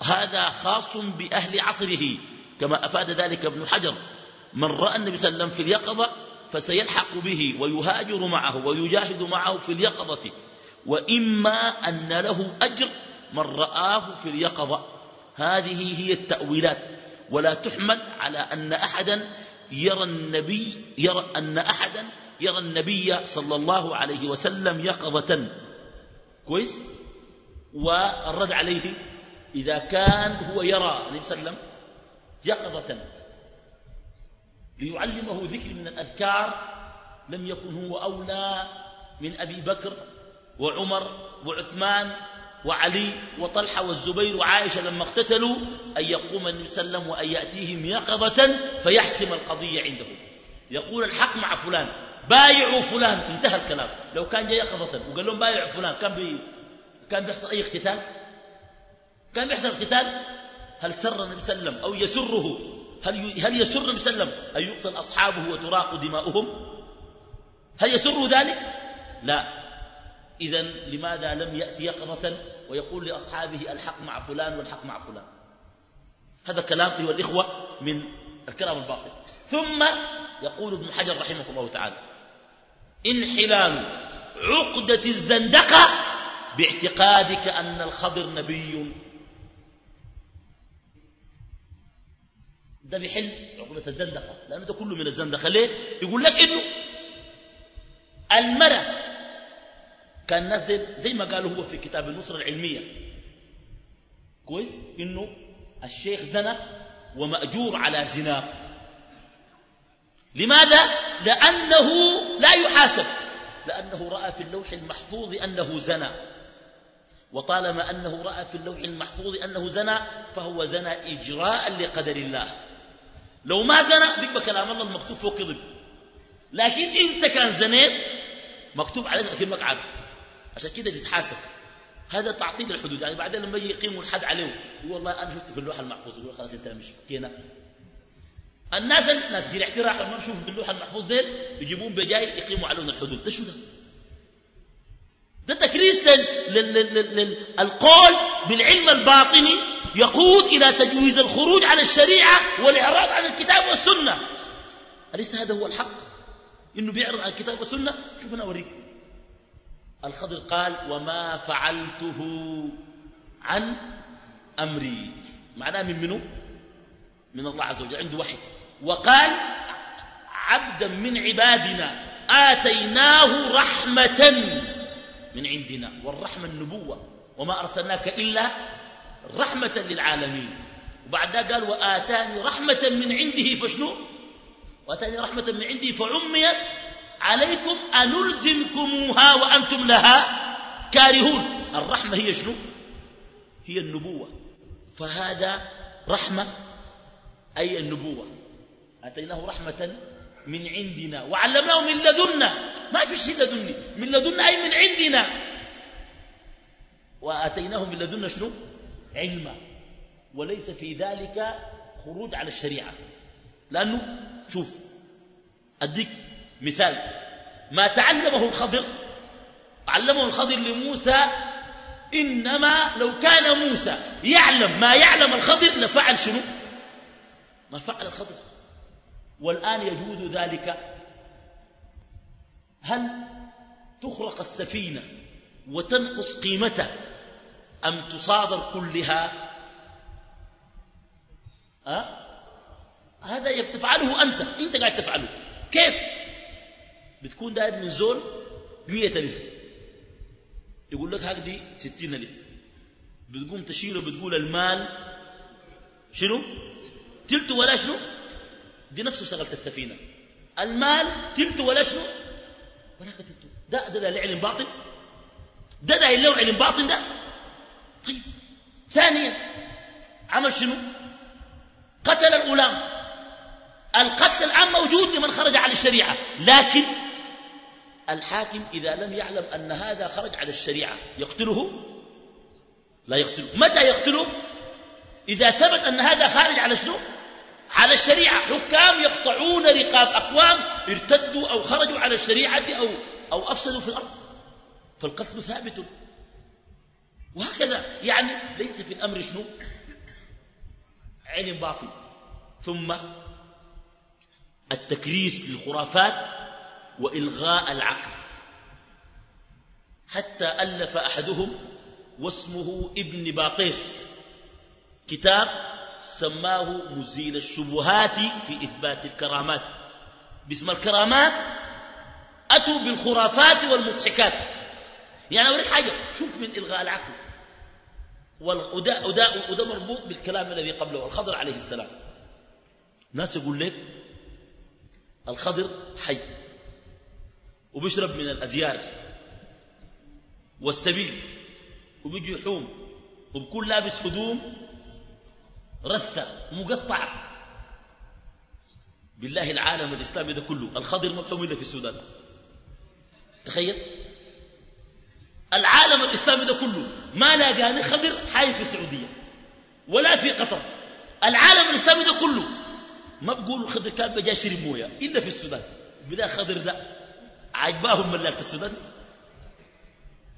هذا خاص بأهل عصره كما أفاد ذلك ابن حجر من رأى النبي صلى الله عليه وسلم في اليقظة فسيلحق به ويهاجر معه ويجاهد معه في اليقظة. وإما أن له أجر من رآه في اليقظة. هذه هي التأويلات. ولا تحمل على أن أحدا يرى النبي يرى أن أحدا يرى النبي صلى الله عليه وسلم يقظة. كويس؟ والرد عليه إذا كان هو يرى النبي صلى الله عليه وسلم يقظة. ليعلمه ذكر من الأذكار لم يكن هو أولى من أبي بكر وعمر وعثمان وعلي وطلحة والزبير وعائشة لما اقتتلوا أن يقوم النبي صلى الله عليه وسلم وأن يأتيهم يقظة فيحسم القضية عندهم. يقول الحق مع فلان بايعوا فلان. انتهى الكلام. لو كان جاء يقظة وقال لهم بايعوا فلان كان بي كان بيحصل أي اقتتال؟ كان بيحصل اقتتال؟ هل سر النبي صلى الله عليه وسلم أو يسره؟ هل هل يسر النبي صلى الله عليه وسلم أن يقتل أصحابه وتراق دماؤهم؟ هل يسر ذلك؟ لا. إذا لماذا لم يأتي يقظة ويقول لأصحابه الحق مع فلان والحق مع فلان؟ هذا كلام أيها الإخوة من الكلام الباطل. ثم يقول ابن حجر رحمه الله تعالى انحلال عقدة الزندقة باعتقادك أن الخضر نبي. ده بيحل عقدة الزندقة لأنه ده كله من الزندقة. ليه؟ يقول لك إنه المرأة كان الناس دي زي ما قالوا هو في كتاب النصرة العلمية. كويس؟ إنه الشيخ زنى ومأجور على زناه لماذا؟ لأنه لا يحاسب. لأنه رأى في اللوح المحفوظ أنه زنى. وطالما أنه رأى في اللوح المحفوظ أنه زنى فهو زنى إجراء لقدر الله. لو ما زنى بيبقى كلام الله المكتوب فوق كذب لكن إنت كان زنيت مكتوب عليك في مقعد عشان كده تتحاسب هذا تعطيل الحدود. يعني بعدين لما يجي يقيموا الحد عليه يقول والله أنا شفت في اللوحة المحفوظ يقول خلاص أنت مش كينا. الناس الناس جري احتراح لما يشوفوا في اللوحة المحفوظ ديل يجيبون بجاي يقيموا عليهم الحدود. ده شو ده؟ ده تكريس للقول بالعلم الباطني يقود إلى تجويز الخروج عن الشريعة والإعراض عن الكتاب والسنة. أليس هذا هو الحق؟ إنه بيعرض عن الكتاب والسنة؟ شوف أنا أوريك. الخضر قال وما فعلته عن أمري. معناه من منه من الله عز وجل عنده وحي. وقال عبدا من عبادنا آتيناه رحمة من عندنا. والرحمة النبوة وما أرسلناك إلا رحمة للعالمين. وبعد ذلك قال وآتاني رحمة من عنده فشنو؟ وآتاني رحمة من عنده فعميت عليكم أنلزمكموها وأنتم لها كارهون. الرحمة هي شنو؟ هي النبوة. فهذا رحمة أي النبوة. آتيناه رحمة من عندنا. وعلمناه من لدنا. ما في شيء لدني. من لدنا أي من عندنا. وآتيناه من لدنا شنو؟ علما. وليس في ذلك خروج على الشريعة. لأنه شوف أديك مثال ما تعلمه الخضر علمه الخضر لموسى إنما لو كان موسى يعلم ما يعلم الخضر لفعل شنو؟ ما فعل الخضر. والآن يجوز ذلك. هل تخرق السفينة وتنقص قيمته أم تصادر كلها؟ أه؟ هذا تفعله أنت أنت قاعد تفعله. كيف؟ بتكون داير من زول مية ألف. يقول لك هكذا ستين ألف. بتقوم تشيله بتقول المال شنو؟ تلت ولا شنو؟ دي نفسه شغلة السفينة. المال تلت ولا شنو؟ ولا كتلت ده ده, ده لعلم باطن. ده ده اللي علم باطن ده. طيب. ثانيا عمل شنو؟ قتل الغلام. القتل الآن موجود لمن خرج عن الشريعة. لكن الحاكم إذا لم يعلم أن هذا خرج على الشريعة يقتله؟ لا يقتله. متى يقتله؟ إذا ثبت أن هذا خارج على شنو؟ على الشريعة. حكام يقطعون رقاب أقوام ارتدوا أو خرجوا على الشريعة أو, أو أفسدوا في الأرض. فالقتل ثابت. وهكذا. يعني ليس في الأمر شنو؟ علم باطل. ثم التكريس للخرافات وإلغاء العقل. حتى ألف أحدهم واسمه ابن باطيس كتاب سماه مزيل الشبهات في إثبات الكرامات. باسم الكرامات أتوا بالخرافات والمضحكات. يعني أوريك حاجة شوف من إلغاء العقل. وده, وده, وده مربوط بالكلام الذي قبله الخضر عليه السلام. ناس يقول لك الخضر حي. وبيشرب من الأزيار والسبيل وبيجي يحوم وبكون لابس هدوم رثة مقطعة. بالله العالم الإسلامي ده كله الخضر مفهوم إلا في السودان. تخيل. العالم الإسلامي ده كله ما لاقاني خضر حي في السعودية ولا في قطر. العالم الإسلامي ده كله ما بقولوا خضر كان بجا يشرب موية إلا في السودان. بدا خضر ده عجباهم ملاك السودان.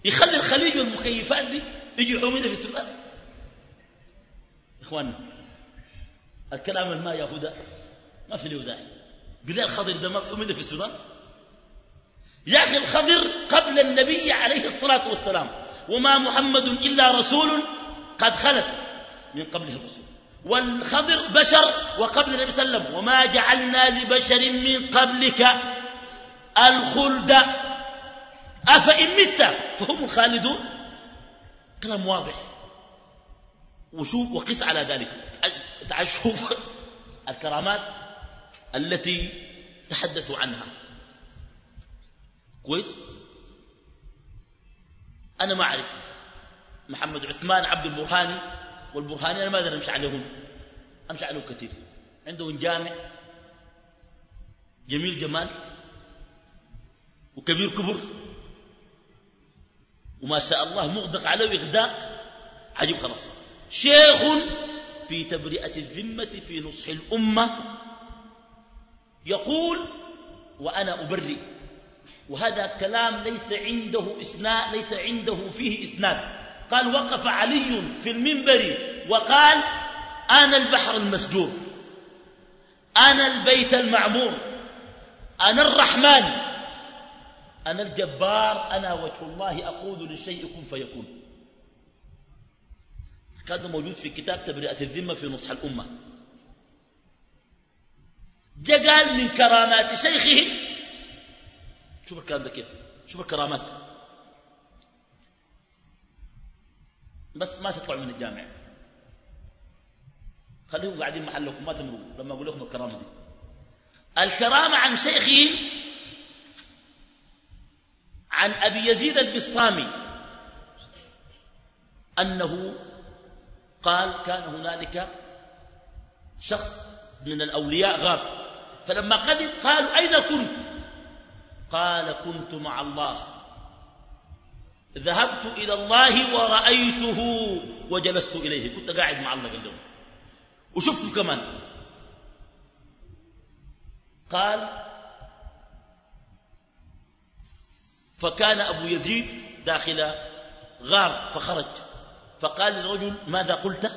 يخلي الخليج والمكيفات دي يجي يحومينا في السودان. إخواننا الكلام الماء يا هدى ما في له داعي بالله الخضر ده ما في في السودان. يا أخي الخضر قبل النبي عليه الصلاة والسلام وما محمد إلا رسول قد خلت من قبله الرسول. والخضر بشر وقبل النبي صلى الله عليه وسلم وما جعلنا لبشر من قبلك الخلد. أفإن مت فهم الخالدون. كلام واضح. وشوف وقس على ذلك. تعال شوف [LAUGHS] الكرامات التي تحدثوا عنها. كويس؟ أنا ما أعرف. محمد عثمان عبد البرهاني. والبرهاني أنا ما أقدر أمشي عليهم. أمشي عليهم كثير. عندهم جامع. جميل جمال. وكبير كبر. وما شاء الله مغدق عليه إغداق عجيب خلاص. شيخ في تبرئة الذمة في نصح الأمة يقول وأنا أبرئ. وهذا كلام ليس عنده إسناد ليس عنده فيه إسناد. قال وقف علي في المنبر وقال أنا البحر المسجور. أنا البيت المعمور. أنا الرحمن. أنا الجبار أنا وجه الله أقول للشيء كن فيكون كان موجود في كتاب تبرئة الذمة في نصح الأمة. قال من كرامات شيخه. شوف الكلام ده كيف؟ شوف الكرامات. بس ما تطلعوا من الجامع. خليهم قاعدين محلكم ما تمروا. لما أقول لكم الكرامة دي. الكرامة عن شيخه عن أبي يزيد البسطامي أنه قال كان هنالك شخص من الأولياء غاب. فلما قدم قالوا أين كنت؟ قال كنت مع الله. ذهبت إلى الله ورأيته وجلست إليه. كنت قاعد مع الله عندهم وشفته كمان. قال فكان أبو يزيد داخل غار فخرج. فقال للرجل ماذا قلت؟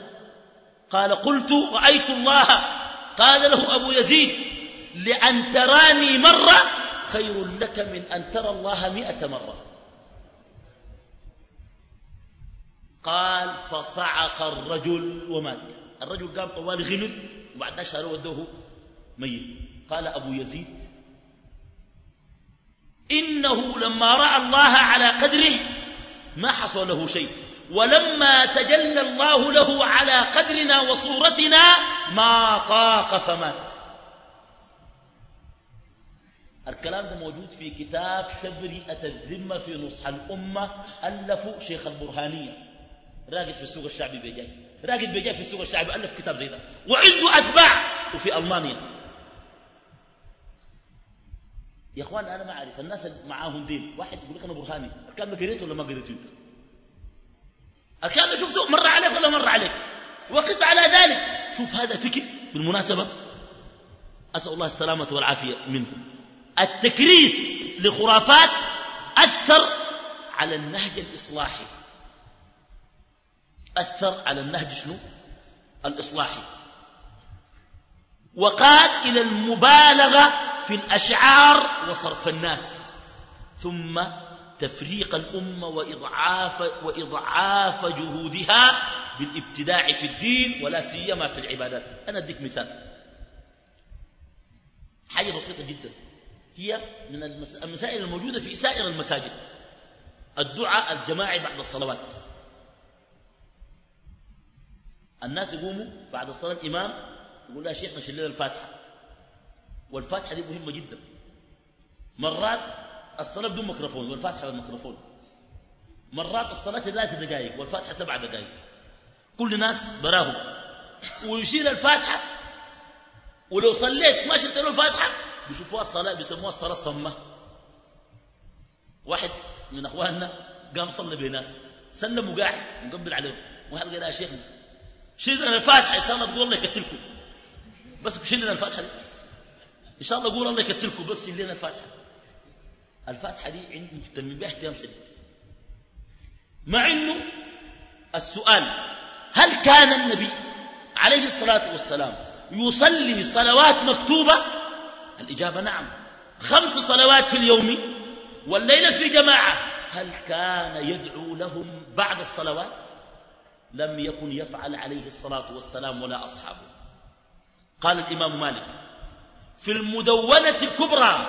قال قلت رأيت الله. قال له أبو يزيد لأن تراني مرة خير لك من أن ترى الله مئة مرة. قال فصعق الرجل ومات. الرجل قام طوال غمر وبعد أشهر ودوه ميت. قال أبو يزيد إنه لما رأى الله على قدره ما حصل له شيء. ولما تجلى الله له على قدرنا وصورتنا ما طاق فمات. الكلام ده موجود في كتاب تبرئة الذمة في نصح الأمة ألفوا شيخ البرهانية. راقد في السوق الشعبي بيجاي. راقد بيجاي في السوق الشعبي ألف كتاب زي ده. وعنده أتباع. وفي ألمانيا. يا إخوان أنا ما أعرف. الناس معاهم دين واحد يقول لك أنا برهاني. الكلام ده قريته ولا ما قريته الكلام ده شفته مر عليك ولا مر عليك؟ وقس على ذلك. شوف هذا فكر بالمناسبة. أسأل الله السلامة والعافية منه التكريس لخرافات أثر على النهج الإصلاحي. أثر على النهج شنو؟ الإصلاحي. وقاد إلى المبالغة في الأشعار وصرف الناس. ثم تفريق الأمة وإضعاف, وإضعاف جهودها بالابتداع في الدين ولا سيما في العبادات. أنا أديك مثال. حاجة بسيطة جدا. هي من المسائل الموجودة في سائر المساجد. الدعاء الجماعي بعد الصلوات. الناس يقوموا بعد الصلاة الإمام يقول يا شيخنا شلنا الفاتحة. والفاتحة دي مهمة جدا. مرات الصلاة بدون ميكروفون والفاتحة بالميكروفون مرات الصلاة ثلاث دقائق والفاتحة سبع دقائق كل الناس براهم. ويشيل الفاتحة ولو صليت ما شلت له الفاتحة بيشوفوها الصلاة بيسموها الصلاة الصمة. واحد من أخواننا قام صلى بناس سلم وقاعد مقبل عليهم. واحد قال يا شيخنا شيل لنا الفاتحة إن شاء الله تقول الله يكتلكم بس شيل لنا الفاتحة دي. إن شاء الله قول الله يكتلكم بس لنا الفاتحة الفاتحة دي عند مهتم بها اهتمام شديد. مع إنه السؤال هل كان النبي عليه الصلاة والسلام يصلي صلوات مكتوبة؟ الإجابة نعم. خمس صلوات في اليوم والليلة في جماعة. هل كان يدعو لهم بعد الصلوات؟ لم يكن يفعل عليه الصلاة والسلام ولا أصحابه. قال الإمام مالك في المدونة الكبرى.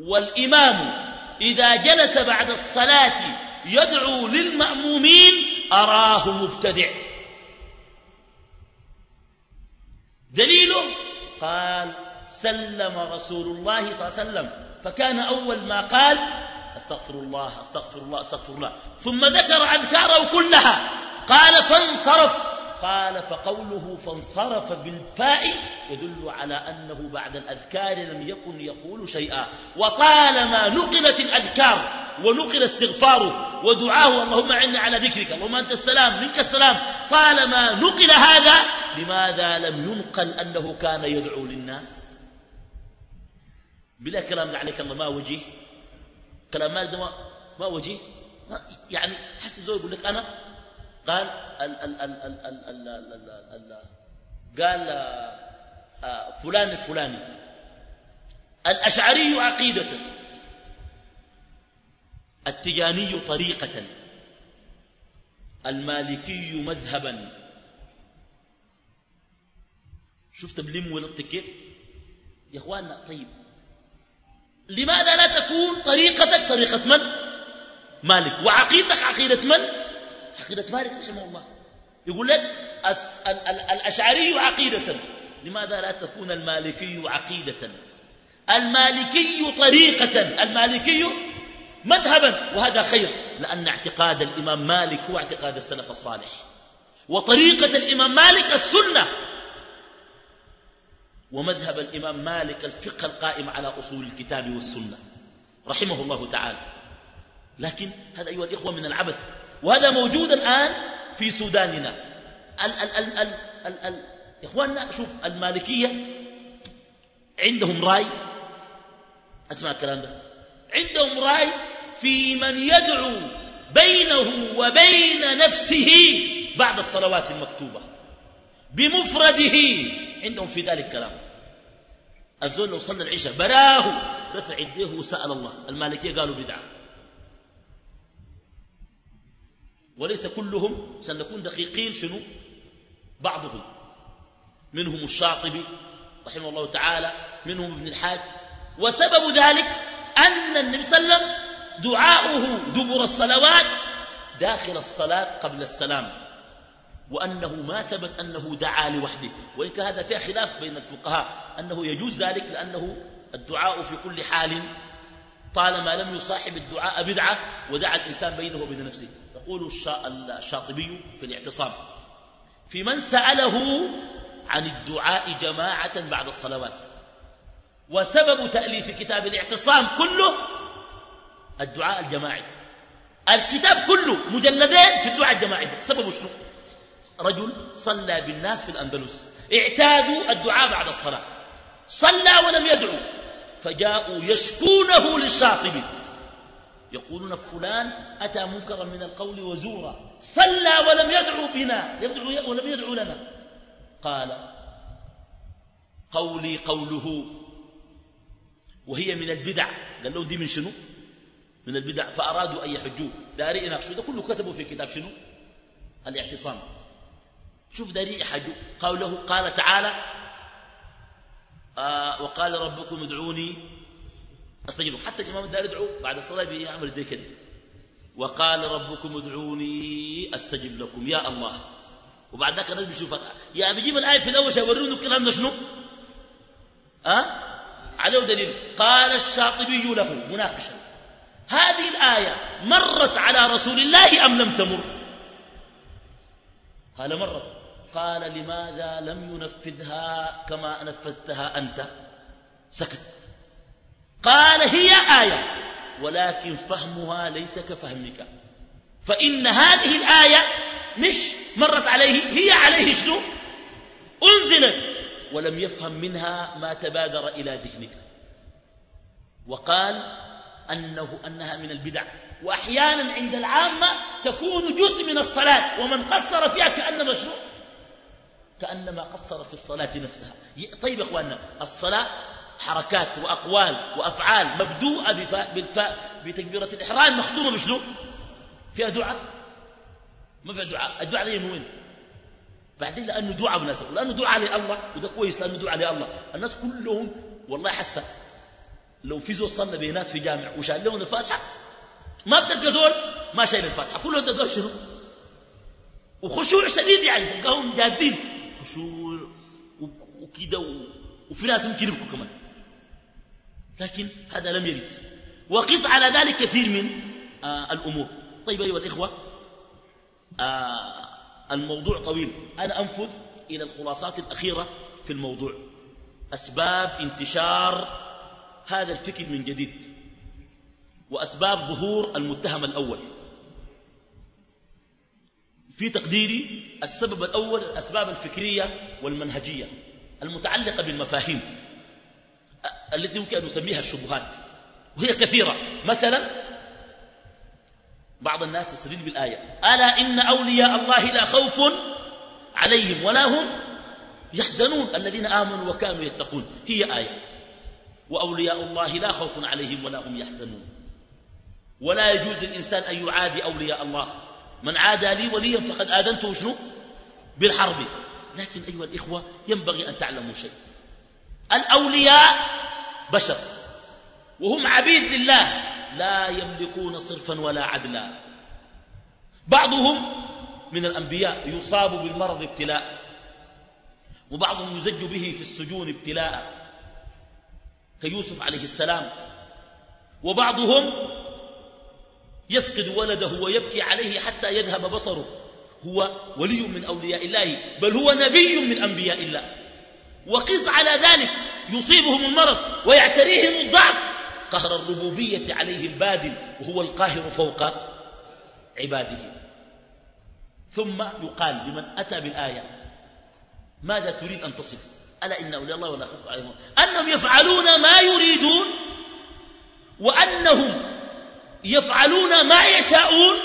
والإمام إذا جلس بعد الصلاة يدعو للمأمومين أراه مبتدع. دليله؟ قال سلم رسول الله صلى الله عليه وسلم. فكان أول ما قال أستغفر الله أستغفر الله أستغفر الله. ثم ذكر أذكاره كلها. قال فانصرف. قال فقوله فانصرف بالفاء يدل على أنه بعد الأذكار لم يكن يقول شيئا. وطالما نقلت الأذكار ونقل استغفاره ودعاه اللهم عنا على ذكرك. اللهم أنت السلام منك السلام. طالما نقل هذا؟ لماذا لم ينقل أنه كان يدعو للناس؟ بلا كلام عليك الله ما وجيه؟ كلام ما, ما وجيه؟ ما يعني حس الزول يقول لك أنا قال ال ال ال ال ال ال ال ال ال قال آه، فلان الفلاني الأشعري عقيدة التجاني طريقة المالكي مذهبا شفت بلم ولدت كيف يا اخواننا طيب لماذا لا تكون طريقتك طريقة من مالك وعقيدتك عقيدة من عقيدة مالك رحمه الله. يقول لك الأشعري عقيدة. لماذا لا تكون المالكي عقيدة؟ المالكي طريقة. المالكي مذهبا وهذا خير لأن اعتقاد الإمام مالك هو اعتقاد السلف الصالح. وطريقة الإمام مالك السنة. ومذهب الإمام مالك الفقه القائم على أصول الكتاب والسنة. رحمه الله تعالى. لكن هذا أيها الإخوة من العبث. وهذا موجود الآن في سوداننا. ال ال ال ال ال ال إخواننا شوف المالكية عندهم رأي. أسمع الكلام ده. عندهم رأي في من يدعو بينه وبين نفسه بعد الصلوات المكتوبة. بمفرده. عندهم في ذلك كلام. الزول لو صلى العشاء براه رفع يديه وسأل الله. المالكية قالوا بدعة. وليس كلهم سنكون دقيقين شنو؟ بعضهم. منهم الشاطبي رحمه الله تعالى منهم ابن الحاج. وسبب ذلك أن النبي صلى الله عليه وسلم دعاؤه دبر الصلوات داخل الصلاة قبل السلام. وأنه ما ثبت أنه دعا لوحده. وإن هذا فيه خلاف بين الفقهاء. أنه يجوز ذلك لأنه الدعاء في كل حال طالما لم يصاحب الدعاء بدعة ودعا الإنسان بينه وبين نفسه. يقول الشاطبي في الاعتصام في من سأله عن الدعاء جماعة بعد الصلوات وسبب تأليف كتاب الاعتصام كله الدعاء الجماعي الكتاب كله مجلدين في الدعاء الجماعي سببه شنو؟ رجل صلى بالناس في الأندلس اعتادوا الدعاء بعد الصلاة صلى ولم يدعو فجاءوا يشكونه للشاطبي يقولون فلان أتى منكرا من القول وزورا. صلى ولم يدعو بنا. يدعو ولم يدعو لنا. قال قولي قوله. وهي من البدع. قال لهم دي من شنو؟ من البدع. فأرادوا أن يحجوه. داري يناقشوا ده كله كتبوا في كتاب شنو؟ الاعتصام. شوف داري يحجوا قوله قال تعالى آه وقال ربكم ادعوني أستجيب حتى الإمام الداري يدعو بعد الصلاة بيعمل زي كده. وقال ربكم ادعوني أستجب لكم يا الله. وبعد ذلك الناس بيشوف يعني بيجيب الآية في الأول يورونه الكلام ده شنو؟ أه؟ عليه دليل. قال الشاطبي له مناقشا هذه الآية مرت على رسول الله أم لم تمر؟ قال مرت. قال لماذا لم ينفذها كما نفذتها أنت؟ سكت. قال هي آية. ولكن فهمها ليس كفهمك. فإن هذه الآية مش مرت عليه هي عليه شنو؟ أنزلت. ولم يفهم منها ما تبادر إلى ذهنك. وقال أنه أنها من البدع. وأحيانا عند العامة تكون جزء من الصلاة. ومن قصر فيها كأنما شنو؟ كأنما قصر في الصلاة نفسها. طيب يا أخواننا الصلاة حركات وأقوال وأفعال مبدوءة بالفاء بتكبيرة الإحرام مختومة بشنو؟ فيها دعاء. ما فيها دعاء. الدعاء ده وين بعدين لأنه دعاء مناسب. لأنه دعاء لله. وده كويس لأنه دعاء لله. الناس كلهم والله حسن. لو في زول صلى بناس في جامع وشال لهم الفاتحة ما بتلقى زول ما شايل الفاتحة. كلهم تلقاه شنو؟ وخشوع شديد يعني. تلقاهم جادين. خشوع وكده وفي ناس يمكن يبكوا كمان. لكن هذا لم يرد. وقس على ذلك كثير من آه الأمور. طيب أيها الإخوة آه الموضوع طويل. أنا أنفذ إلى الخلاصات الأخيرة في الموضوع. أسباب انتشار هذا الفكر من جديد. وأسباب ظهور المتهم الأول. في تقديري السبب الأول الأسباب الفكرية والمنهجية المتعلقة بالمفاهيم. التي يمكن أن نسميها الشبهات. وهي كثيرة. مثلا بعض الناس يستدل بالآية. ألا إن أولياء الله لا خوف عليهم ولا هم يحزنون الذين آمنوا وكانوا يتقون. هي آية. وأولياء الله لا خوف عليهم ولا هم يحزنون. ولا يجوز للإنسان أن يعادي أولياء الله. من عادى لي وليا فقد آذنته شنو؟ بالحرب. لكن أيها الإخوة ينبغي أن تعلموا شيء. الأولياء بشر. وهم عبيد لله لا يملكون صرفا ولا عدلا. بعضهم من الأنبياء يصاب بالمرض ابتلاء وبعضهم يزج به في السجون ابتلاء كيوسف عليه السلام. وبعضهم يفقد ولده ويبكي عليه حتى يذهب بصره. هو ولي من أولياء الله بل هو نبي من أنبياء الله. وقس على ذلك. يصيبهم المرض ويعتريهم الضعف. قهر الربوبية عليه البادل وهو القاهر فوق عباده. ثم يقال لمن أتى بالآية ماذا تريد أن تصف؟ ألا إن أولياء الله ولا خوف عليهم. أنهم يفعلون ما يريدون وأنهم يفعلون ما يشاءون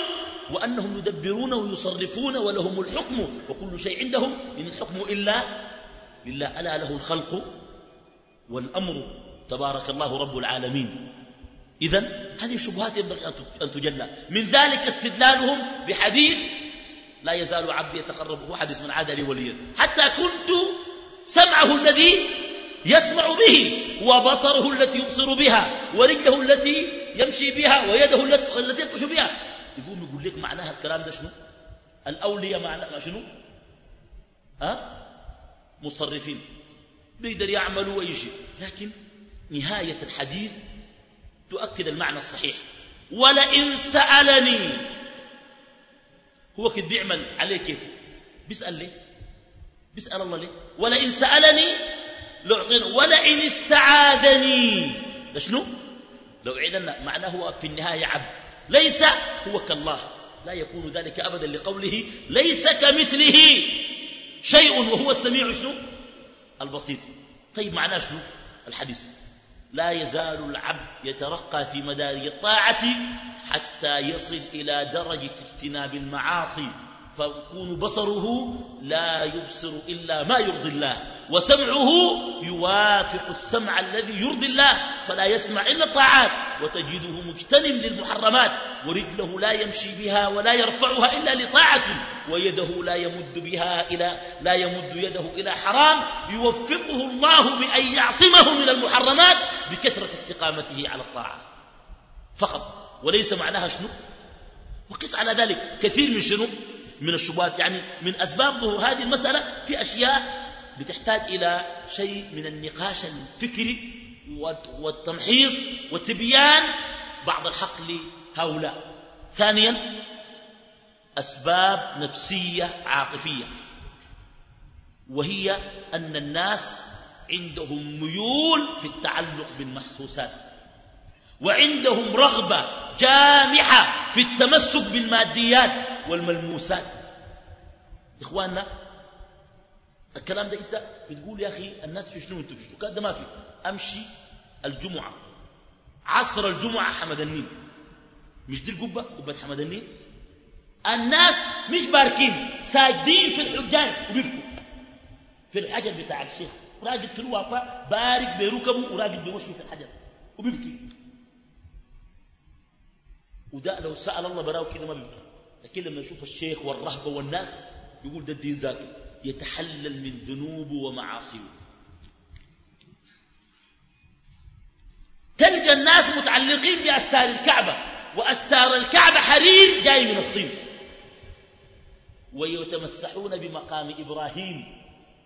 وأنهم يدبرون ويصرفون ولهم الحكم وكل شيء عندهم. إن الحكم إلا لله ألا له الخلق والأمر تبارك الله رب العالمين. إذا هذه الشبهات ينبغي أن تجلى. من ذلك استدلالهم بحديث لا يزال عبدي يتقرب حديث من عاد لي وليا. حتى كنت سمعه الذي يسمع به وبصره التي يبصر بها ورجله التي يمشي بها ويده التي يبطش بها. يقوم يقول لك معناها الكلام ده شنو؟ الأولياء معناها شنو؟ ها؟ مصرفين. بيقدر يعملوا أي شيء لكن نهاية الحديث تؤكد المعنى الصحيح. ولئن سألني. هو كده بيعمل عليه كيف؟ بيسأل ليه؟ بيسأل الله ليه؟ ولئن سألني. لأعطينا ولئن استعاذني. ده شنو؟ لو عيدنا معناه هو في النهاية عبد. ليس هو كالله. لا يكون ذلك أبدا لقوله ليس كمثله شيء وهو السميع شنو؟ البسيط. طيب معناه شنو؟ الحديث. لا يزال العبد يترقى في مدار الطاعة حتى يصل إلى درجة اجتناب المعاصي. فيكون بصره لا يبصر إلا ما يرضي الله وسمعه يوافق السمع الذي يرضي الله فلا يسمع إلا الطاعات وتجده مجتنم للمحرمات ورجله لا يمشي بها ولا يرفعها إلا لطاعة ويده لا يمد بها إلى لا يمد يده إلى حرام يوفقه الله بأن يعصمه من المحرمات بكثرة استقامته على الطاعة. فقط وليس معناها شنو؟ وقس على ذلك. كثير من شنو؟ من الشبهات يعني من أسباب ظهور هذه المسألة في أشياء بتحتاج إلى شيء من النقاش الفكري والتمحيص وتبيان بعض الحق لهؤلاء. ثانيا أسباب نفسية عاطفية وهي أن الناس عندهم ميول في التعلق بالمحسوسات. وعندهم رغبة جامحة في التمسك بالماديات والملموسات. إخواننا الكلام ده إنت بتقول يا أخي الناس في شنو؟ أنتوا في شنو؟ ده ما في. أمشي الجمعة. عصر الجمعة حمد النيل. مش دي القبة قبة حمد النيل. الناس مش باركين ساجدين في الحجاج وبيبكوا في الحجر بتاع الشيخ. راجد في الواقع بارك بركبه وراجد بوشه في الحجر وبيبكي وده لو سأل الله براه كده ما بيبكي لكن لما يشوف الشيخ والرهبة والناس يقول ده الدين ذاك يتحلل من ذنوبه ومعاصيه. تلقى الناس متعلقين بأستار الكعبة وأستار الكعبة حرير جاي من الصين. ويتمسحون بمقام إبراهيم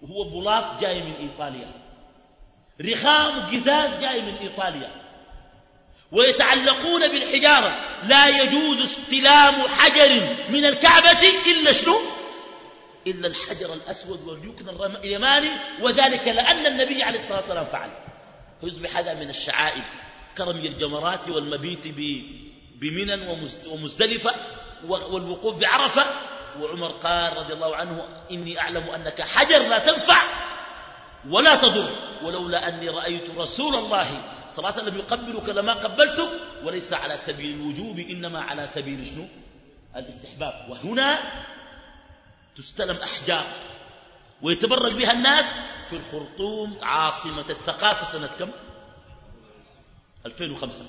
وهو بلاط جاي من إيطاليا. رخام قزاز جاي من إيطاليا. ويتعلقون بالحجارة. لا يجوز استلام حجر من الكعبة إلا شنو؟ إلا الحجر الأسود واليكن اليماني. وذلك لأن النبي عليه الصلاة والسلام فعل. فيصبح هذا من الشعائر. كرمي الجمرات والمبيت بمنن ومزدلفة والوقوف بعرفة. وعمر قال رضي الله عنه إني أعلم أنك حجر لا تنفع ولا تضر. ولولا أني رأيت رسول الله صلى الله عليه وسلم يقبلك لما قبلتك وليس على سبيل الوجوب إنما على سبيل شنو؟ الاستحباب. وهنا تستلم أحجار ويتبرج بها الناس في الخرطوم عاصمة الثقافة سنة كم؟ 2005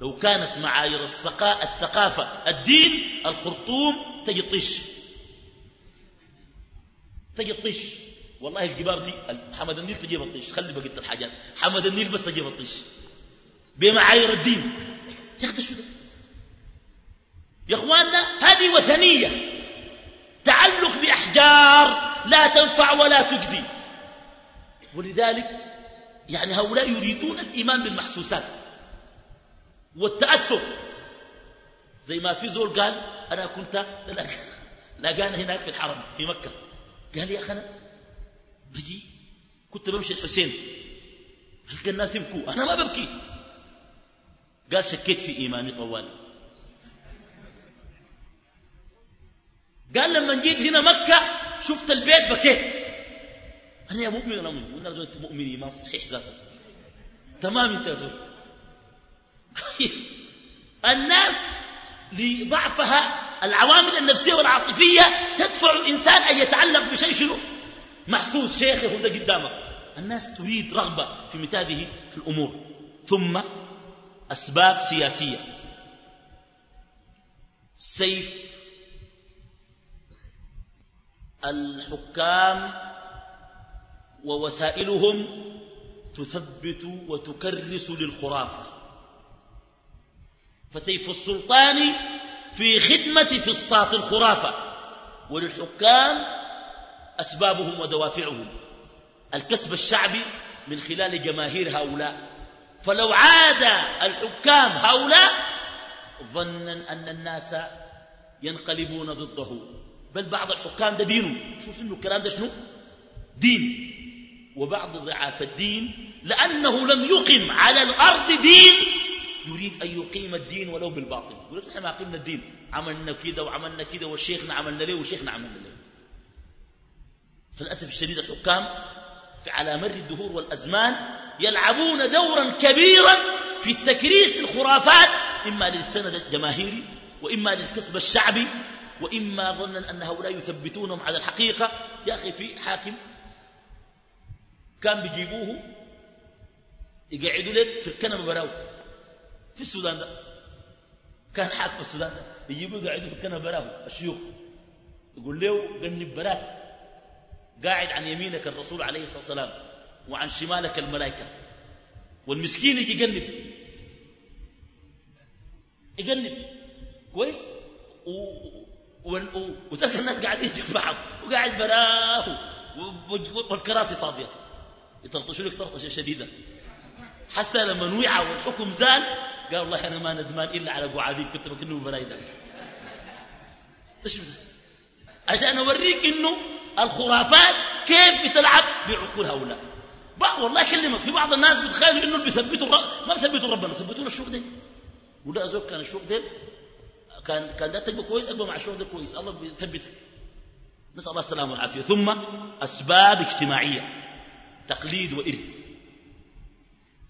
لو كانت معايير الثقافة الدين الخرطوم تجي طش تجي طش والله الجبار دي حمد النيل تجيب الطش خلي بقية الحاجات حمد النيل بس تجيب الطش بمعايير الدين يا أخي شو يا اخواننا هذه وثنية تعلق بأحجار لا تنفع ولا تجدي ولذلك يعني هؤلاء يريدون الإيمان بالمحسوسات والتأثر زي ما في زول قال أنا كنت لاقانا هناك في الحرم في مكة قال يا أخي أنا بجي كنت بمشي الحسين. هلقى الناس يبكوا. أنا ما ببكي. قال شكيت في إيماني طوالي قال لما جيت هنا مكة شفت البيت بكيت. أنا يا مؤمن. أنا مؤمن. زول أنت مؤمن إيمان صحيح ذاته. تمام أنت زول. [LAUGHS] الناس لضعفها العوامل النفسية والعاطفية تدفع الإنسان أن يتعلق بشيء شنو؟ محسوس شيخ ده قدامك الناس تريد رغبة في مثل هذه الأمور. ثم أسباب سياسية. سيف الحكام ووسائلهم تثبت وتكرس للخرافة. فسيف السلطان في خدمة فسطاط الخرافة وللحكام أسبابهم ودوافعهم. الكسب الشعبي من خلال جماهير هؤلاء. فلو عاد الحكام هؤلاء ظنا أن الناس ينقلبون ضده. بل بعض الحكام ده دينه. شوف إنه الكلام ده شنو؟ دين. وبعض ضعاف الدين لأنه لم يقم على الأرض دين يريد أن يقيم الدين ولو بالباطل. يقول لك إحنا ما قمنا الدين. عملنا كده وعملنا كده والشيخنا عملنا له وشيخنا عملنا له. فللأسف الشديد الحكام على مر الدهور والأزمان يلعبون دورا كبيرا في التكريس للخرافات إما للسند الجماهيري وإما للكسب الشعبي وإما ظنا أن هؤلاء يثبتونهم على الحقيقة. يا أخي في حاكم كان بيجيبوه يقعدوا لك في الكنبة براو في السودان ده. كان حاكم في السودان ده. يجيبوه يقعدوا في الكنبة براو الشيوخ. يقول له جنب براك قاعد عن يمينك الرسول عليه الصلاة والسلام وعن شمالك الملائكة. والمسكين يجي يقلب يقلب كويس؟ وتلك الناس قاعدين جنب بعض وقاعد براه. والكراسي فاضية. يطرطشوا لك طرطشة شديدة. حتى لما وعى والحكم زال قال والله أنا ما ندمان إلا على قعادين كنت بكنه براي ده عشان أوريك إنه الخرافات كيف بتلعب بعقول هؤلاء. والله أكلمك في بعض الناس بتخيلوا إنه بيثبتوا ما بيثبتوا ربنا بيثبتوا الشوق ده وده ازوك كان الشوق ده كان كان ده تبقى كويس اقوى مع الشغل ده كويس. الله بيثبتك. نسأل الله السلامة والعافية. ثم أسباب اجتماعية. تقليد وإرث.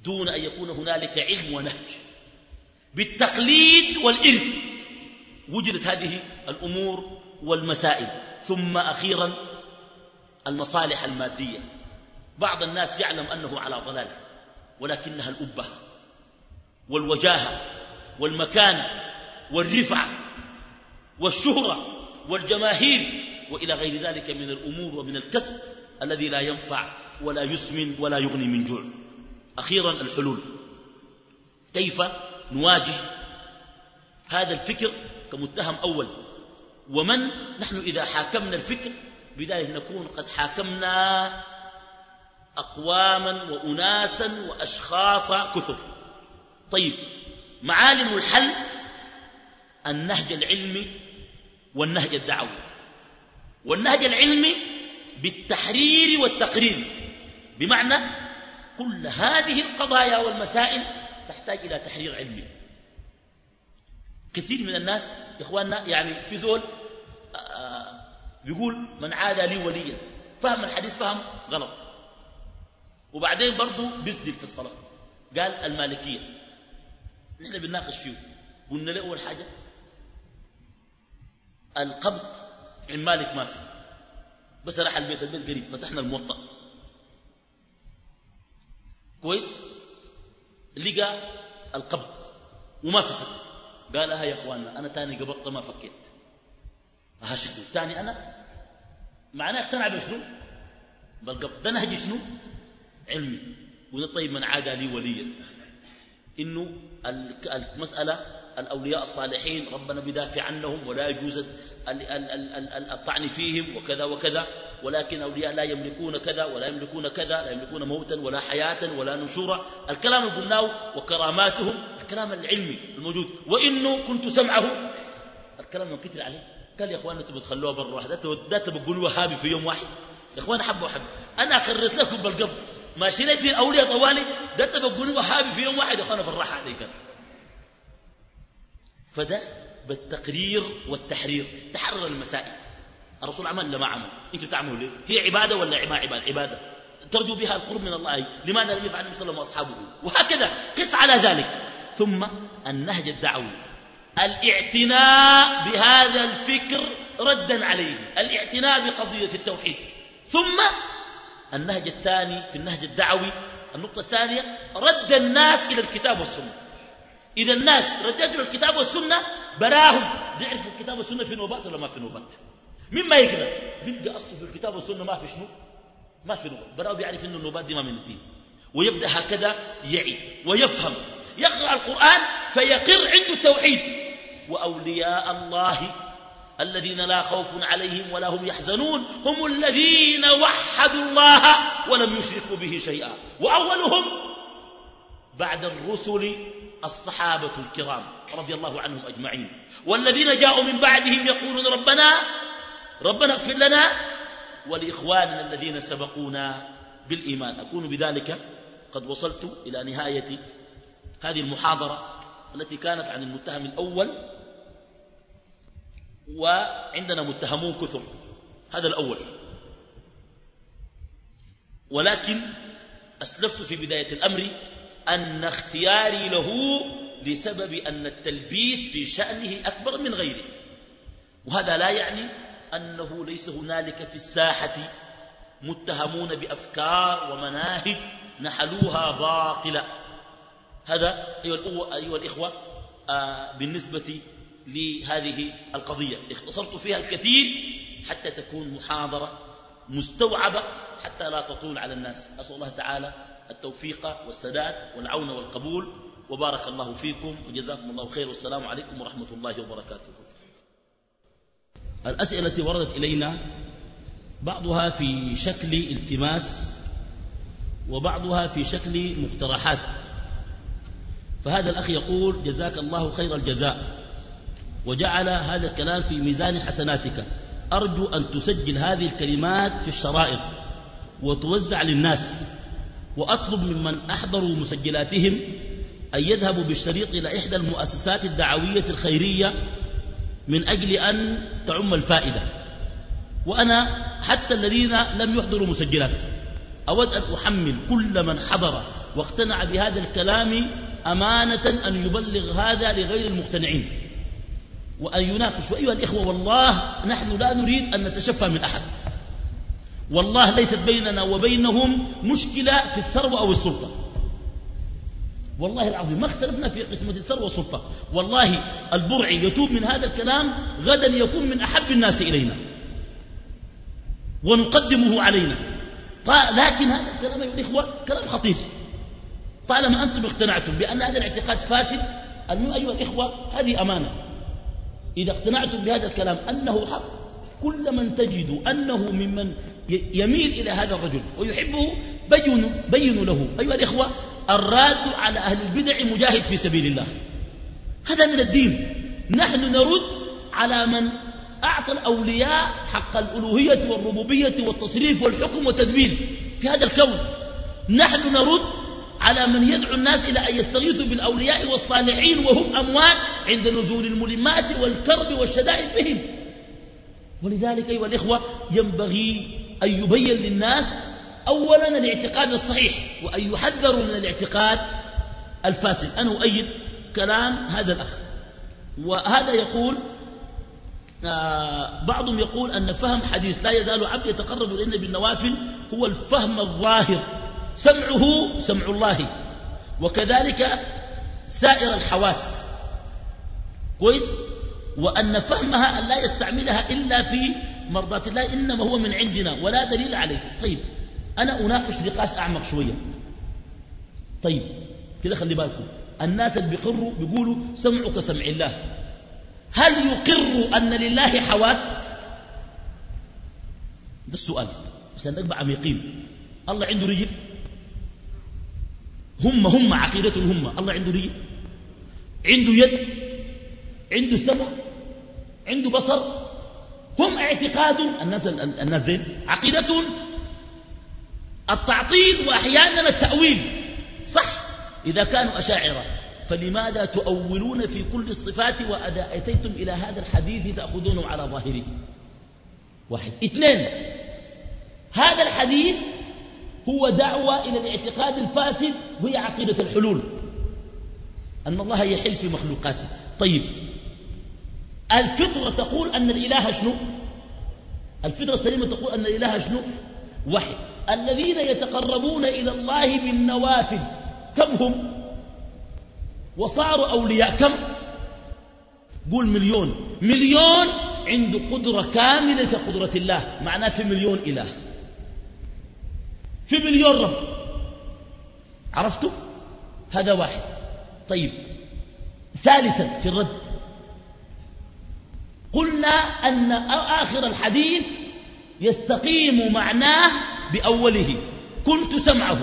دون أن يكون هنالك علم ونهج. بالتقليد والإرث. وجدت هذه الأمور والمسائل. ثم أخيرا المصالح المادية. بعض الناس يعلم أنه على ضلال ولكنها الابه والوجاهة والمكانه والرفعة والشهرة والجماهير وإلى غير ذلك من الأمور ومن الكسب الذي لا ينفع ولا يسمن ولا يغني من جوع. أخيرا الحلول. كيف نواجه هذا الفكر كمتهم أول. ومن؟ نحن إذا حاكمنا الفكر بذلك نكون قد حاكمنا أقواما وأناسا وأشخاص كثر. طيب معالم الحل النهج العلمي والنهج الدعوي. والنهج العلمي بالتحرير والتقرير. بمعنى كل هذه القضايا والمسائل تحتاج إلى تحرير علمي. كثير من الناس يا إخواننا يعني في زول آه، بيقول من عادى لي وليا. فهم الحديث فهم غلط. وبعدين برضه بيسدل في الصلاة. قال المالكية. نحن بنناقش فيه. قلنا له أول حاجة القبض عند مالك ما في بس راح البيت البيت قريب فتحنا الموطأ. كويس؟ لقى القبض وما فسد قالها يا إخواننا أنا تاني قبضت ما فكيت. هشهدوا تاني أنا؟ معناه اقتنع بشنو؟ بالقبض ده نهج شنو؟ علمي. وده طيب من عادى لي وليا. إنه المسألة الأولياء الصالحين ربنا بيدافع عنهم ولا يجوز الطعن فيهم وكذا وكذا. ولكن أولياء لا يملكون كذا ولا يملكون كذا لا يملكون موتا ولا حياة ولا نشورا. الكلام اللي قلناه وكراماتهم الكلام العلمي الموجود. وإنه كنت سمعه. الكلام كتر عليه. قال يا إخوان أنتم بتخلوها برا واحد. ده تبقوا وهابي في يوم واحد. يا إخوان حبوا حب أنا اقررت لكم بالقبض ما شريت في الاولياء طوالي. ده تبقوا وهابي في يوم واحد. يا إخوان بالراحة عليك. فده بالتقرير والتحرير. تحرر المسائل. الرسول عمل ولا ما عمل. انت بتعملوا ليه هي عبادة ولا ما عبادة؟ عبادة. ترجو بها القرب من الله. لماذا لم يفعل النبي صلى الله عليه وسلم وأصحابه؟ وهكذا. قس على ذلك. ثم النهج الدعوي. الاعتناء بهذا الفكر ردا عليه. الاعتناء بقضية التوحيد. ثم النهج الثاني في النهج الدعوي النقطة الثانية رد الناس إلى الكتاب والسنة. إذا الناس رددوا الكتاب والسنة براهم. بيعرفوا الكتاب والسنة في نوبات ولا ما في نوبات؟ مما يقرا بيلقى أصله في الكتاب والسنة ما في شنو؟ ما في نوبات براهم بيعرف إنه النوبات دي ما من الدين. ويبدأ هكذا يعي ويفهم. يقرأ القرآن فيقر عنده التوحيد. وأولياء الله الذين لا خوف عليهم ولا هم يحزنون هم الذين وحدوا الله ولم يشركوا به شيئا. وأولهم بعد الرسل الصحابة الكرام رضي الله عنهم أجمعين. والذين جاءوا من بعدهم يقولون ربنا ربنا اغفر لنا ولإخواننا الذين سبقونا بالإيمان. أكون بذلك قد وصلت إلى نهاية هذه المحاضرة التي كانت عن المتهم الأول وعندنا متهمون كثر هذا الأول. ولكن أسلفت في بداية الأمر أن اختياري له لسبب أن التلبيس في شأنه أكبر من غيره. وهذا لا يعني أنه ليس هنالك في الساحة متهمون بأفكار ومناهج نحلوها باطلة هذا أيها, أيها الإخوة آه بالنسبة لهذه القضية. اختصرت فيها الكثير حتى تكون محاضرة مستوعبة حتى لا تطول على الناس. أسأل الله تعالى التوفيق والسداد والعون والقبول. وبارك الله فيكم وجزاكم الله خير. والسلام عليكم ورحمة الله وبركاته. الأسئلة التي وردت إلينا بعضها في شكل التماس وبعضها في شكل مقترحات. فهذا الأخ يقول جزاك الله خير الجزاء. وجعل هذا الكلام في ميزان حسناتك. أرجو أن تسجل هذه الكلمات في الشرائط وتوزع للناس. وأطلب ممن أحضروا مسجلاتهم أن يذهبوا بالشريط إلى إحدى المؤسسات الدعوية الخيرية من أجل أن تعم الفائدة. وأنا حتى الذين لم يحضروا مسجلات أود أن أحمل كل من حضر واقتنع بهذا الكلام أمانة أن يبلغ هذا لغير المقتنعين. وأن يناقش وأيها الإخوة والله نحن لا نريد أن نتشفى من أحد. والله ليست بيننا وبينهم مشكلة في الثروة أو السلطة. والله العظيم ما اختلفنا في قسمة الثروة والسلطة. والله البرعي يتوب من هذا الكلام غدا يكون من أحب الناس إلينا. ونقدمه علينا. لكن هذا الكلام أيها الإخوة كلام خطير. طالما أنتم اقتنعتم بأن هذا الاعتقاد فاسد أيها الإخوة هذه أمانة. إذا اقتنعتم بهذا الكلام أنه حق كل من تجد أنه ممن يميل إلى هذا الرجل ويحبه بينوا, بينوا له. أيها الإخوة الراد على أهل البدع مجاهد في سبيل الله. هذا من الدين. نحن نرد على من أعطى الأولياء حق الألوهية والربوبية والتصريف والحكم والتدبير. في هذا الكون. نحن نرد على من يدعو الناس إلى أن يستغيثوا بالأولياء والصالحين وهم أموات عند نزول الملمات والكرب والشدائد بهم. ولذلك أيها الإخوة ينبغي أن يبين للناس أولا الاعتقاد الصحيح وأن يحذروا من الاعتقاد الفاسد. أنا أؤيد كلام هذا الأخ. وهذا يقول آه بعضهم يقول أن فهم حديث لا يزال عبد يتقرب إلينا بالنوافل هو الفهم الظاهر. سمعه سمع الله. وكذلك سائر الحواس. كويس؟ وأن فهمها أن لا يستعملها إلا في مرضات الله إنما هو من عندنا ولا دليل عليه. طيب. أنا أناقش نقاش أعمق شوية. طيب كده خلي بالكم. الناس اللي بيقروا بيقولوا سمعك سمع الله. هل يقر أن لله حواس؟ ده السؤال. عشان نقبع عميقين. الله عنده رجل. هم هم عقيدتهم هم. الله عنده رجل. عنده يد. عنده سمع. عنده بصر. هم اعتقاد. الناس الناس دين عقيدتهم التعطيل وأحيانا التأويل. صح؟ إذا كانوا أشاعرة. فلماذا تؤولون في كل الصفات وإذا أتيتم إلى هذا الحديث تأخذونه على ظاهره؟ واحد. اثنين هذا الحديث هو دعوة إلى الاعتقاد الفاسد وهي عقيدة الحلول. أن الله يحل في مخلوقاته. طيب الفطرة تقول أن الإله شنو؟ الفطرة السليمة تقول أن الإله شنو؟ واحد. الذين يتقربون إلى الله بالنوافل كم هم؟ وصاروا أولياء. كم؟ قول مليون. مليون عنده قدرة كاملة كقدرة الله. معناه في مليون إله. في مليون رب. عرفتوا؟ هذا واحد. طيب. ثالثا في الرد. قلنا أن آخر الحديث يستقيم معناه بأوله. كنت سمعه.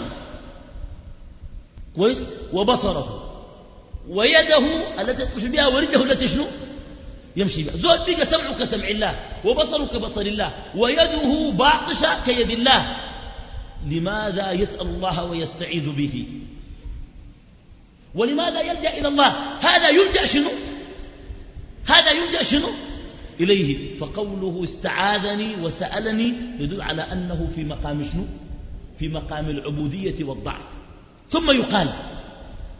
كويس؟ وبصره. ويده التي تمشي بها ورجله التي شنو؟ يمشي بها. زول بقى سمعه كسمع الله وبصره كبصر الله ويده باطشة كيد الله. لماذا يسأل الله ويستعيذ به؟ ولماذا يلجأ إلى الله؟ هذا يلجأ شنو؟ هذا يلجأ شنو؟ إليه فقوله استعاذني وسألني يدل على أنه في مقام شنو؟ في مقام العبودية والضعف. ثم يقال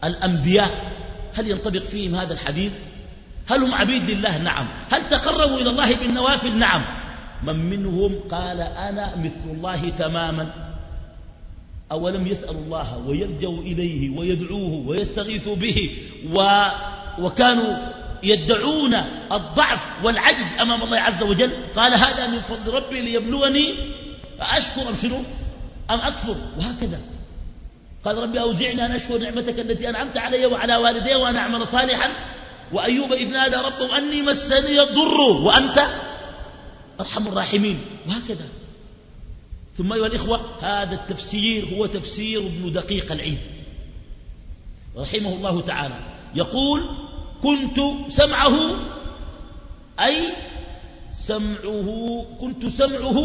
الأنبياء هل ينطبق فيهم هذا الحديث؟ هل هم عبيد لله؟ نعم. هل تقربوا إلى الله بالنوافل؟ نعم. من منهم قال أنا مثل الله تماما. أولم يسألوا الله ويلجوا إليه ويدعوه ويستغيثوا به و وكانوا يدعون الضعف والعجز أمام الله عز وجل. قال هذا من فضل ربي ليبلوني أشكر أم شنو؟ أم أكفر؟ وهكذا. قال ربي أوزعني أن أشكر نعمتك التي أنعمت علي وعلى والدي وأن أعمل صالحا. وأيوب إذ نادى ربه أني مسني الضر وأنت أرحم الراحمين. وهكذا. ثم أيها الإخوة هذا التفسير هو تفسير ابن دقيق العيد. رحمه الله تعالى. يقول كنت سمعه أي سمعه كنت سمعه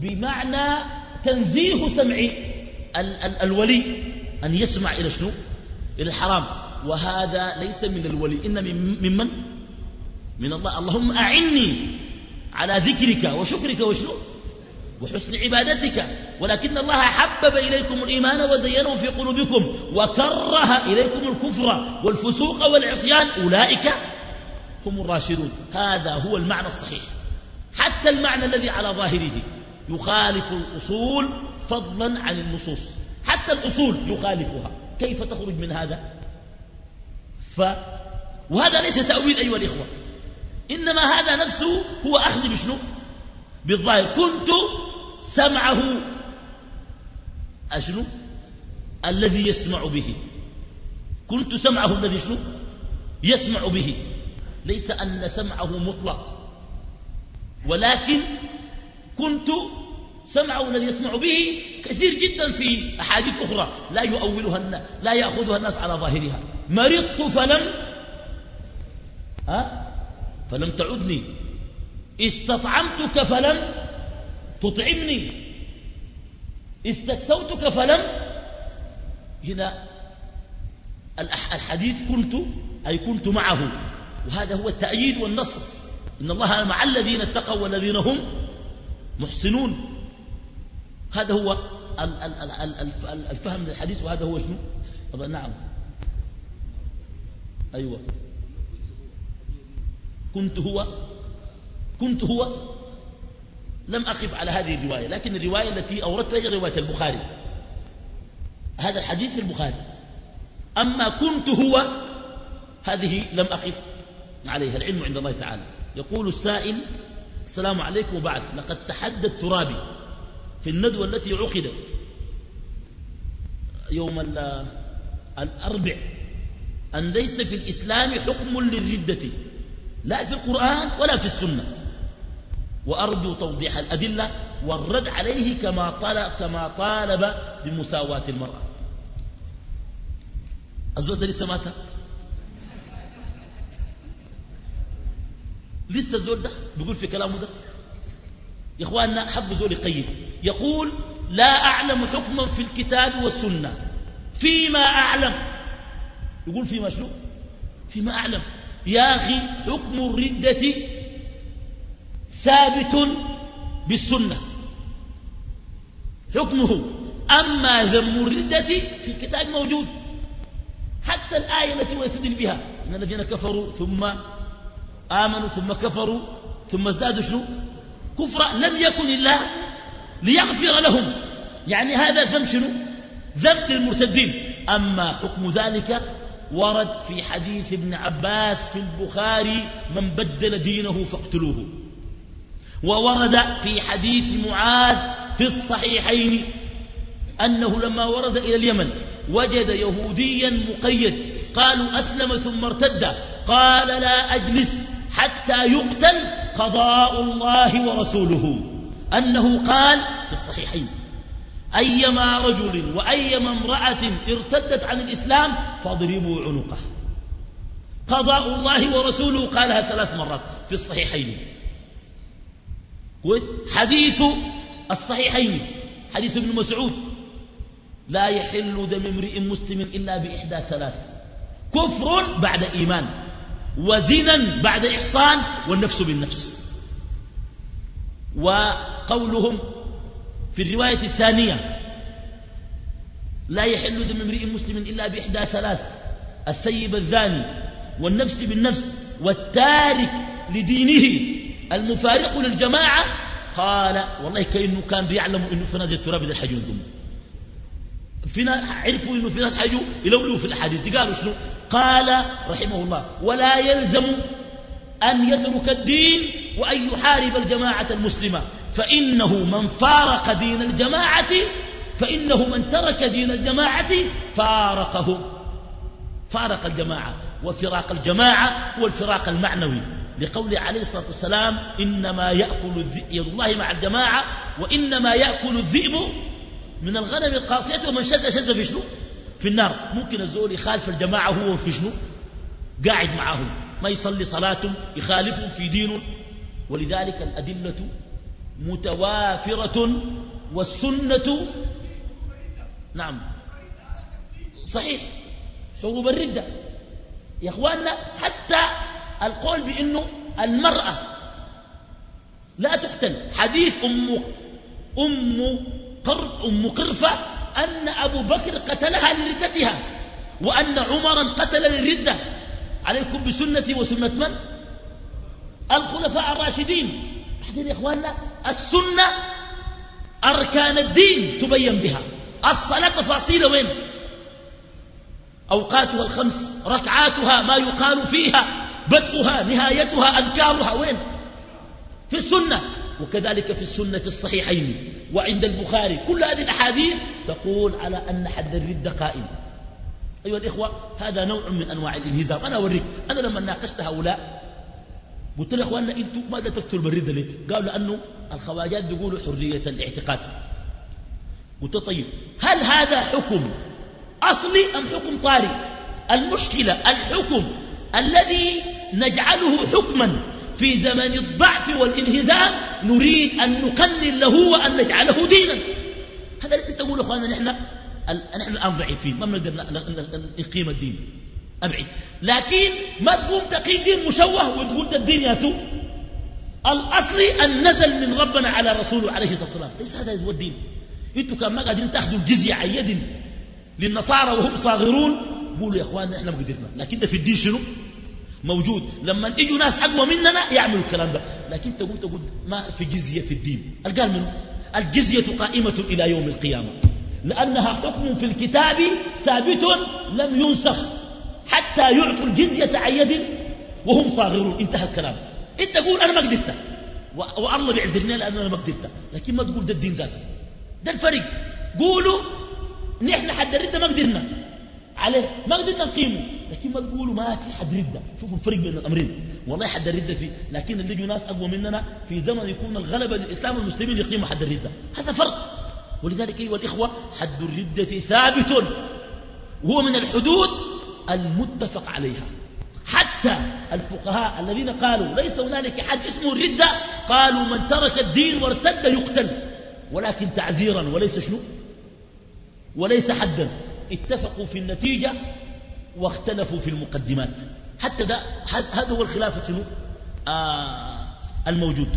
بمعنى تنزيه سمع ال ال الولي أن يسمع إلى شنو؟ إلى الحرام. وهذا ليس من الولي إن من من؟ من الله. اللهم أعني على ذكرك وشكرك وشنو؟ وحسن عبادتك. ولكن الله حبب إليكم الإيمان وزينه في قلوبكم وكره إليكم الكفر والفسوق والعصيان. أولئك هم الراشدون. هذا هو المعنى الصحيح. حتى المعنى الذي على ظاهره يخالف الأصول فضلا عن النصوص. حتى الأصول يخالفها. كيف تخرج من هذا؟ ف وهذا ليس تأويل أيها الإخوة. إنما هذا نفسه هو أخذ بشنو؟ بالظاهر كنت سمعه. أشنو؟ الذي يسمع به. كنت سمعه الذي شنو؟ يسمع به. ليس أن سمعه مطلق. ولكن كنت سمعه الذي يسمع به كثير جدا في أحاديث أخرى. لا يؤولها الناس لا يأخذها الناس على ظاهرها. مرضت فلم ها؟ فلم تعدني. استطعمتك فلم تطعمني. استكسوتك فلم. هنا الحديث كنت أي كنت معه. وهذا هو التأييد والنصر. إن الله مع الذين اتقوا والذين هم محسنون. هذا هو الفهم من الحديث. وهذا هو شنو؟ نعم. أيوة. كنت هو كنت هو لم أقف على هذه الرواية لكن الرواية التي أوردتها هي رواية البخاري. هذا الحديث في البخاري. أما كنت هو هذه لم أقف عليها العلم عند الله تعالى. يقول السائل السلام عليكم وبعد. لقد تحدى الترابي في الندوة التي عقدت يوم الأربع أن ليس في الإسلام حكم للردة لا في القرآن ولا في السنة. وأرجو توضيح الأدلة والرد عليه كما طلب, كما طالب بمساواة المرأة. الزول ده لسه مات؟ لسه الزول ده بيقول في كلامه ده؟ يا إخواننا حب زول يقيد يقول لا أعلم حكما في الكتاب والسنة. فيما أعلم. يقول فيما شنو؟ فيما أعلم. يا أخي حكم الردة ثابت بالسنة. حكمه. أما ذم الردة في الكتاب موجود. حتى الآية التي هو يستدل بها. إن الذين كفروا ثم آمنوا ثم كفروا ثم ازدادوا شنو؟ كفرا لم يكن الله ليغفر لهم. يعني هذا ذنب شنو؟ ذنب للمرتدين. أما حكم ذلك ورد في حديث ابن عباس في البخاري من بدل دينه فاقتلوه. وورد في حديث معاذ في الصحيحين أنه لما ورد إلى اليمن وجد يهوديا مقيد. قالوا أسلم ثم ارتد. قال لا أجلس حتى يقتل قضاء الله ورسوله. أنه قال في الصحيحين أيما رجل وأيما امرأة ارتدت عن الإسلام فاضربوا عنقه. قضاء الله ورسوله قالها ثلاث مرات في الصحيحين. كويس؟ حديث الصحيحين حديث ابن مسعود. لا يحل دم امرئ مسلم إلا بإحدى ثلاث. كفر بعد إيمان وزنا بعد إحصان والنفس بالنفس. وقولهم في الرواية الثانية لا يحل دم امرئ مسلم إلا بإحدى ثلاث. الثيب الذاني والنفس بالنفس والتارك لدينه. المفارق للجماعة؟ قال والله كأنه كان بيعلم أنه في ناس التراب ذا الحجون دم في ناس عرفوا أنه في ناس حجوا يلولوا في الحديث دي قالوا شنو؟ قال رحمه الله ولا يلزم أن يترك الدين وأن يحارب الجماعة المسلمة. فإنه من فارق دين الجماعة فإنه من ترك دين الجماعة فارقه. فارق الجماعة وفراق هو الفراق المعنوي. لقول عليه الصلاة والسلام إنما يأكل الذئب يد الله مع الجماعة وإنما يأكل الذئب من الغنم القاصية ومن شد شد في شنو؟ في النار. ممكن الزول يخالف الجماعة هو في شنو؟ قاعد معهم ما يصلي صلاة يخالفهم في دين. ولذلك الأدلة متوافرة والسنة نعم. صحيح. حروب الردة. يا إخواننا حتى القول بأنه المرأة لا تقتل حديث أم أم قر أم قرفة أن أبو بكر قتلها لردتها وأن عمرا قتل للردة. عليكم بسنتي وسنة من؟ الخلفاء الراشدين. بعدين يا إخواننا السنة أركان الدين تبين بها. الصلاة تفاصيل وين؟ أوقاتها الخمس ركعاتها ما يقال فيها. بدءها نهايتها أذكارها وين؟ في السنة. وكذلك في السنة في الصحيحين. وعند البخاري. كل هذه الأحاديث تقول على أن حد الردة قائم. أيها الإخوة هذا نوع من أنواع الإنهزام. أنا أوريك. أنا لما ناقشت هؤلاء قلت له يا أخواننا أنتم ماذا تقتلوا بالردة ليه قالوا لأنه الخواجات بيقولوا حرية الاعتقاد. قلت طيب هل هذا حكم أصلي أم حكم طارئ؟ المشكلة الحكم الذي نجعله حكما في زمن الضعف والانهزام نريد أن نقنن له وأن نجعله دينا. هذا اللي تقول أخواننا نحن نحن الآن ضعيفين ما بنقدر نقيم الدين. أبعد. لكن ما تقوم تقيم دين مشوه وتقول الدين ياتو الأصلي أن نزل من ربنا على رسوله عليه الصلاة والسلام. ليس هذا هو الدين. إنتوا كان ما قادرين تاخذوا الجزية عن يد للنصارى وهم صاغرون. قولوا يا إخواننا إحنا ما قدرنا لكن ده في الدين شنو؟ موجود. لما يجوا ناس أقوى مننا يعملوا الكلام ده. لكن تقول تقول ما في جزية في الدين. قال منه الجزية قائمة إلى يوم القيامة. لأنها حكم في الكتاب ثابت لم ينسخ. حتى يعطوا الجزية عن يد وهم صاغرون. انتهى الكلام. إنت قول أنا ما قدرت. والله بيعذرني لأن أنا ما قدرت. لكن ما تقول ده الدين ذاته. ده الفرق. قولوا نحن حد الردة ما قدرنا. عليه. ما قدرنا نقيمه لكن ما تقولوا ما في حد ردة. شوفوا الفرق بين الأمرين. والله حد الردة فيه لكن اللي يجوا ناس أقوى مننا في زمن يكون الغلبة للإسلام والمسلمين يقيموا حد الردة. هذا فرق. ولذلك أيها الإخوة حد الردة ثابت. وهو من الحدود المتفق عليها. حتى الفقهاء الذين قالوا ليس هنالك حد اسمه الردة قالوا من ترك الدين وارتد يقتل. ولكن تعزيرا وليس شنو؟ وليس حدا. اتفقوا في النتيجة واختلفوا في المقدمات. حتى ده هذا هو الخلاف آه الموجود.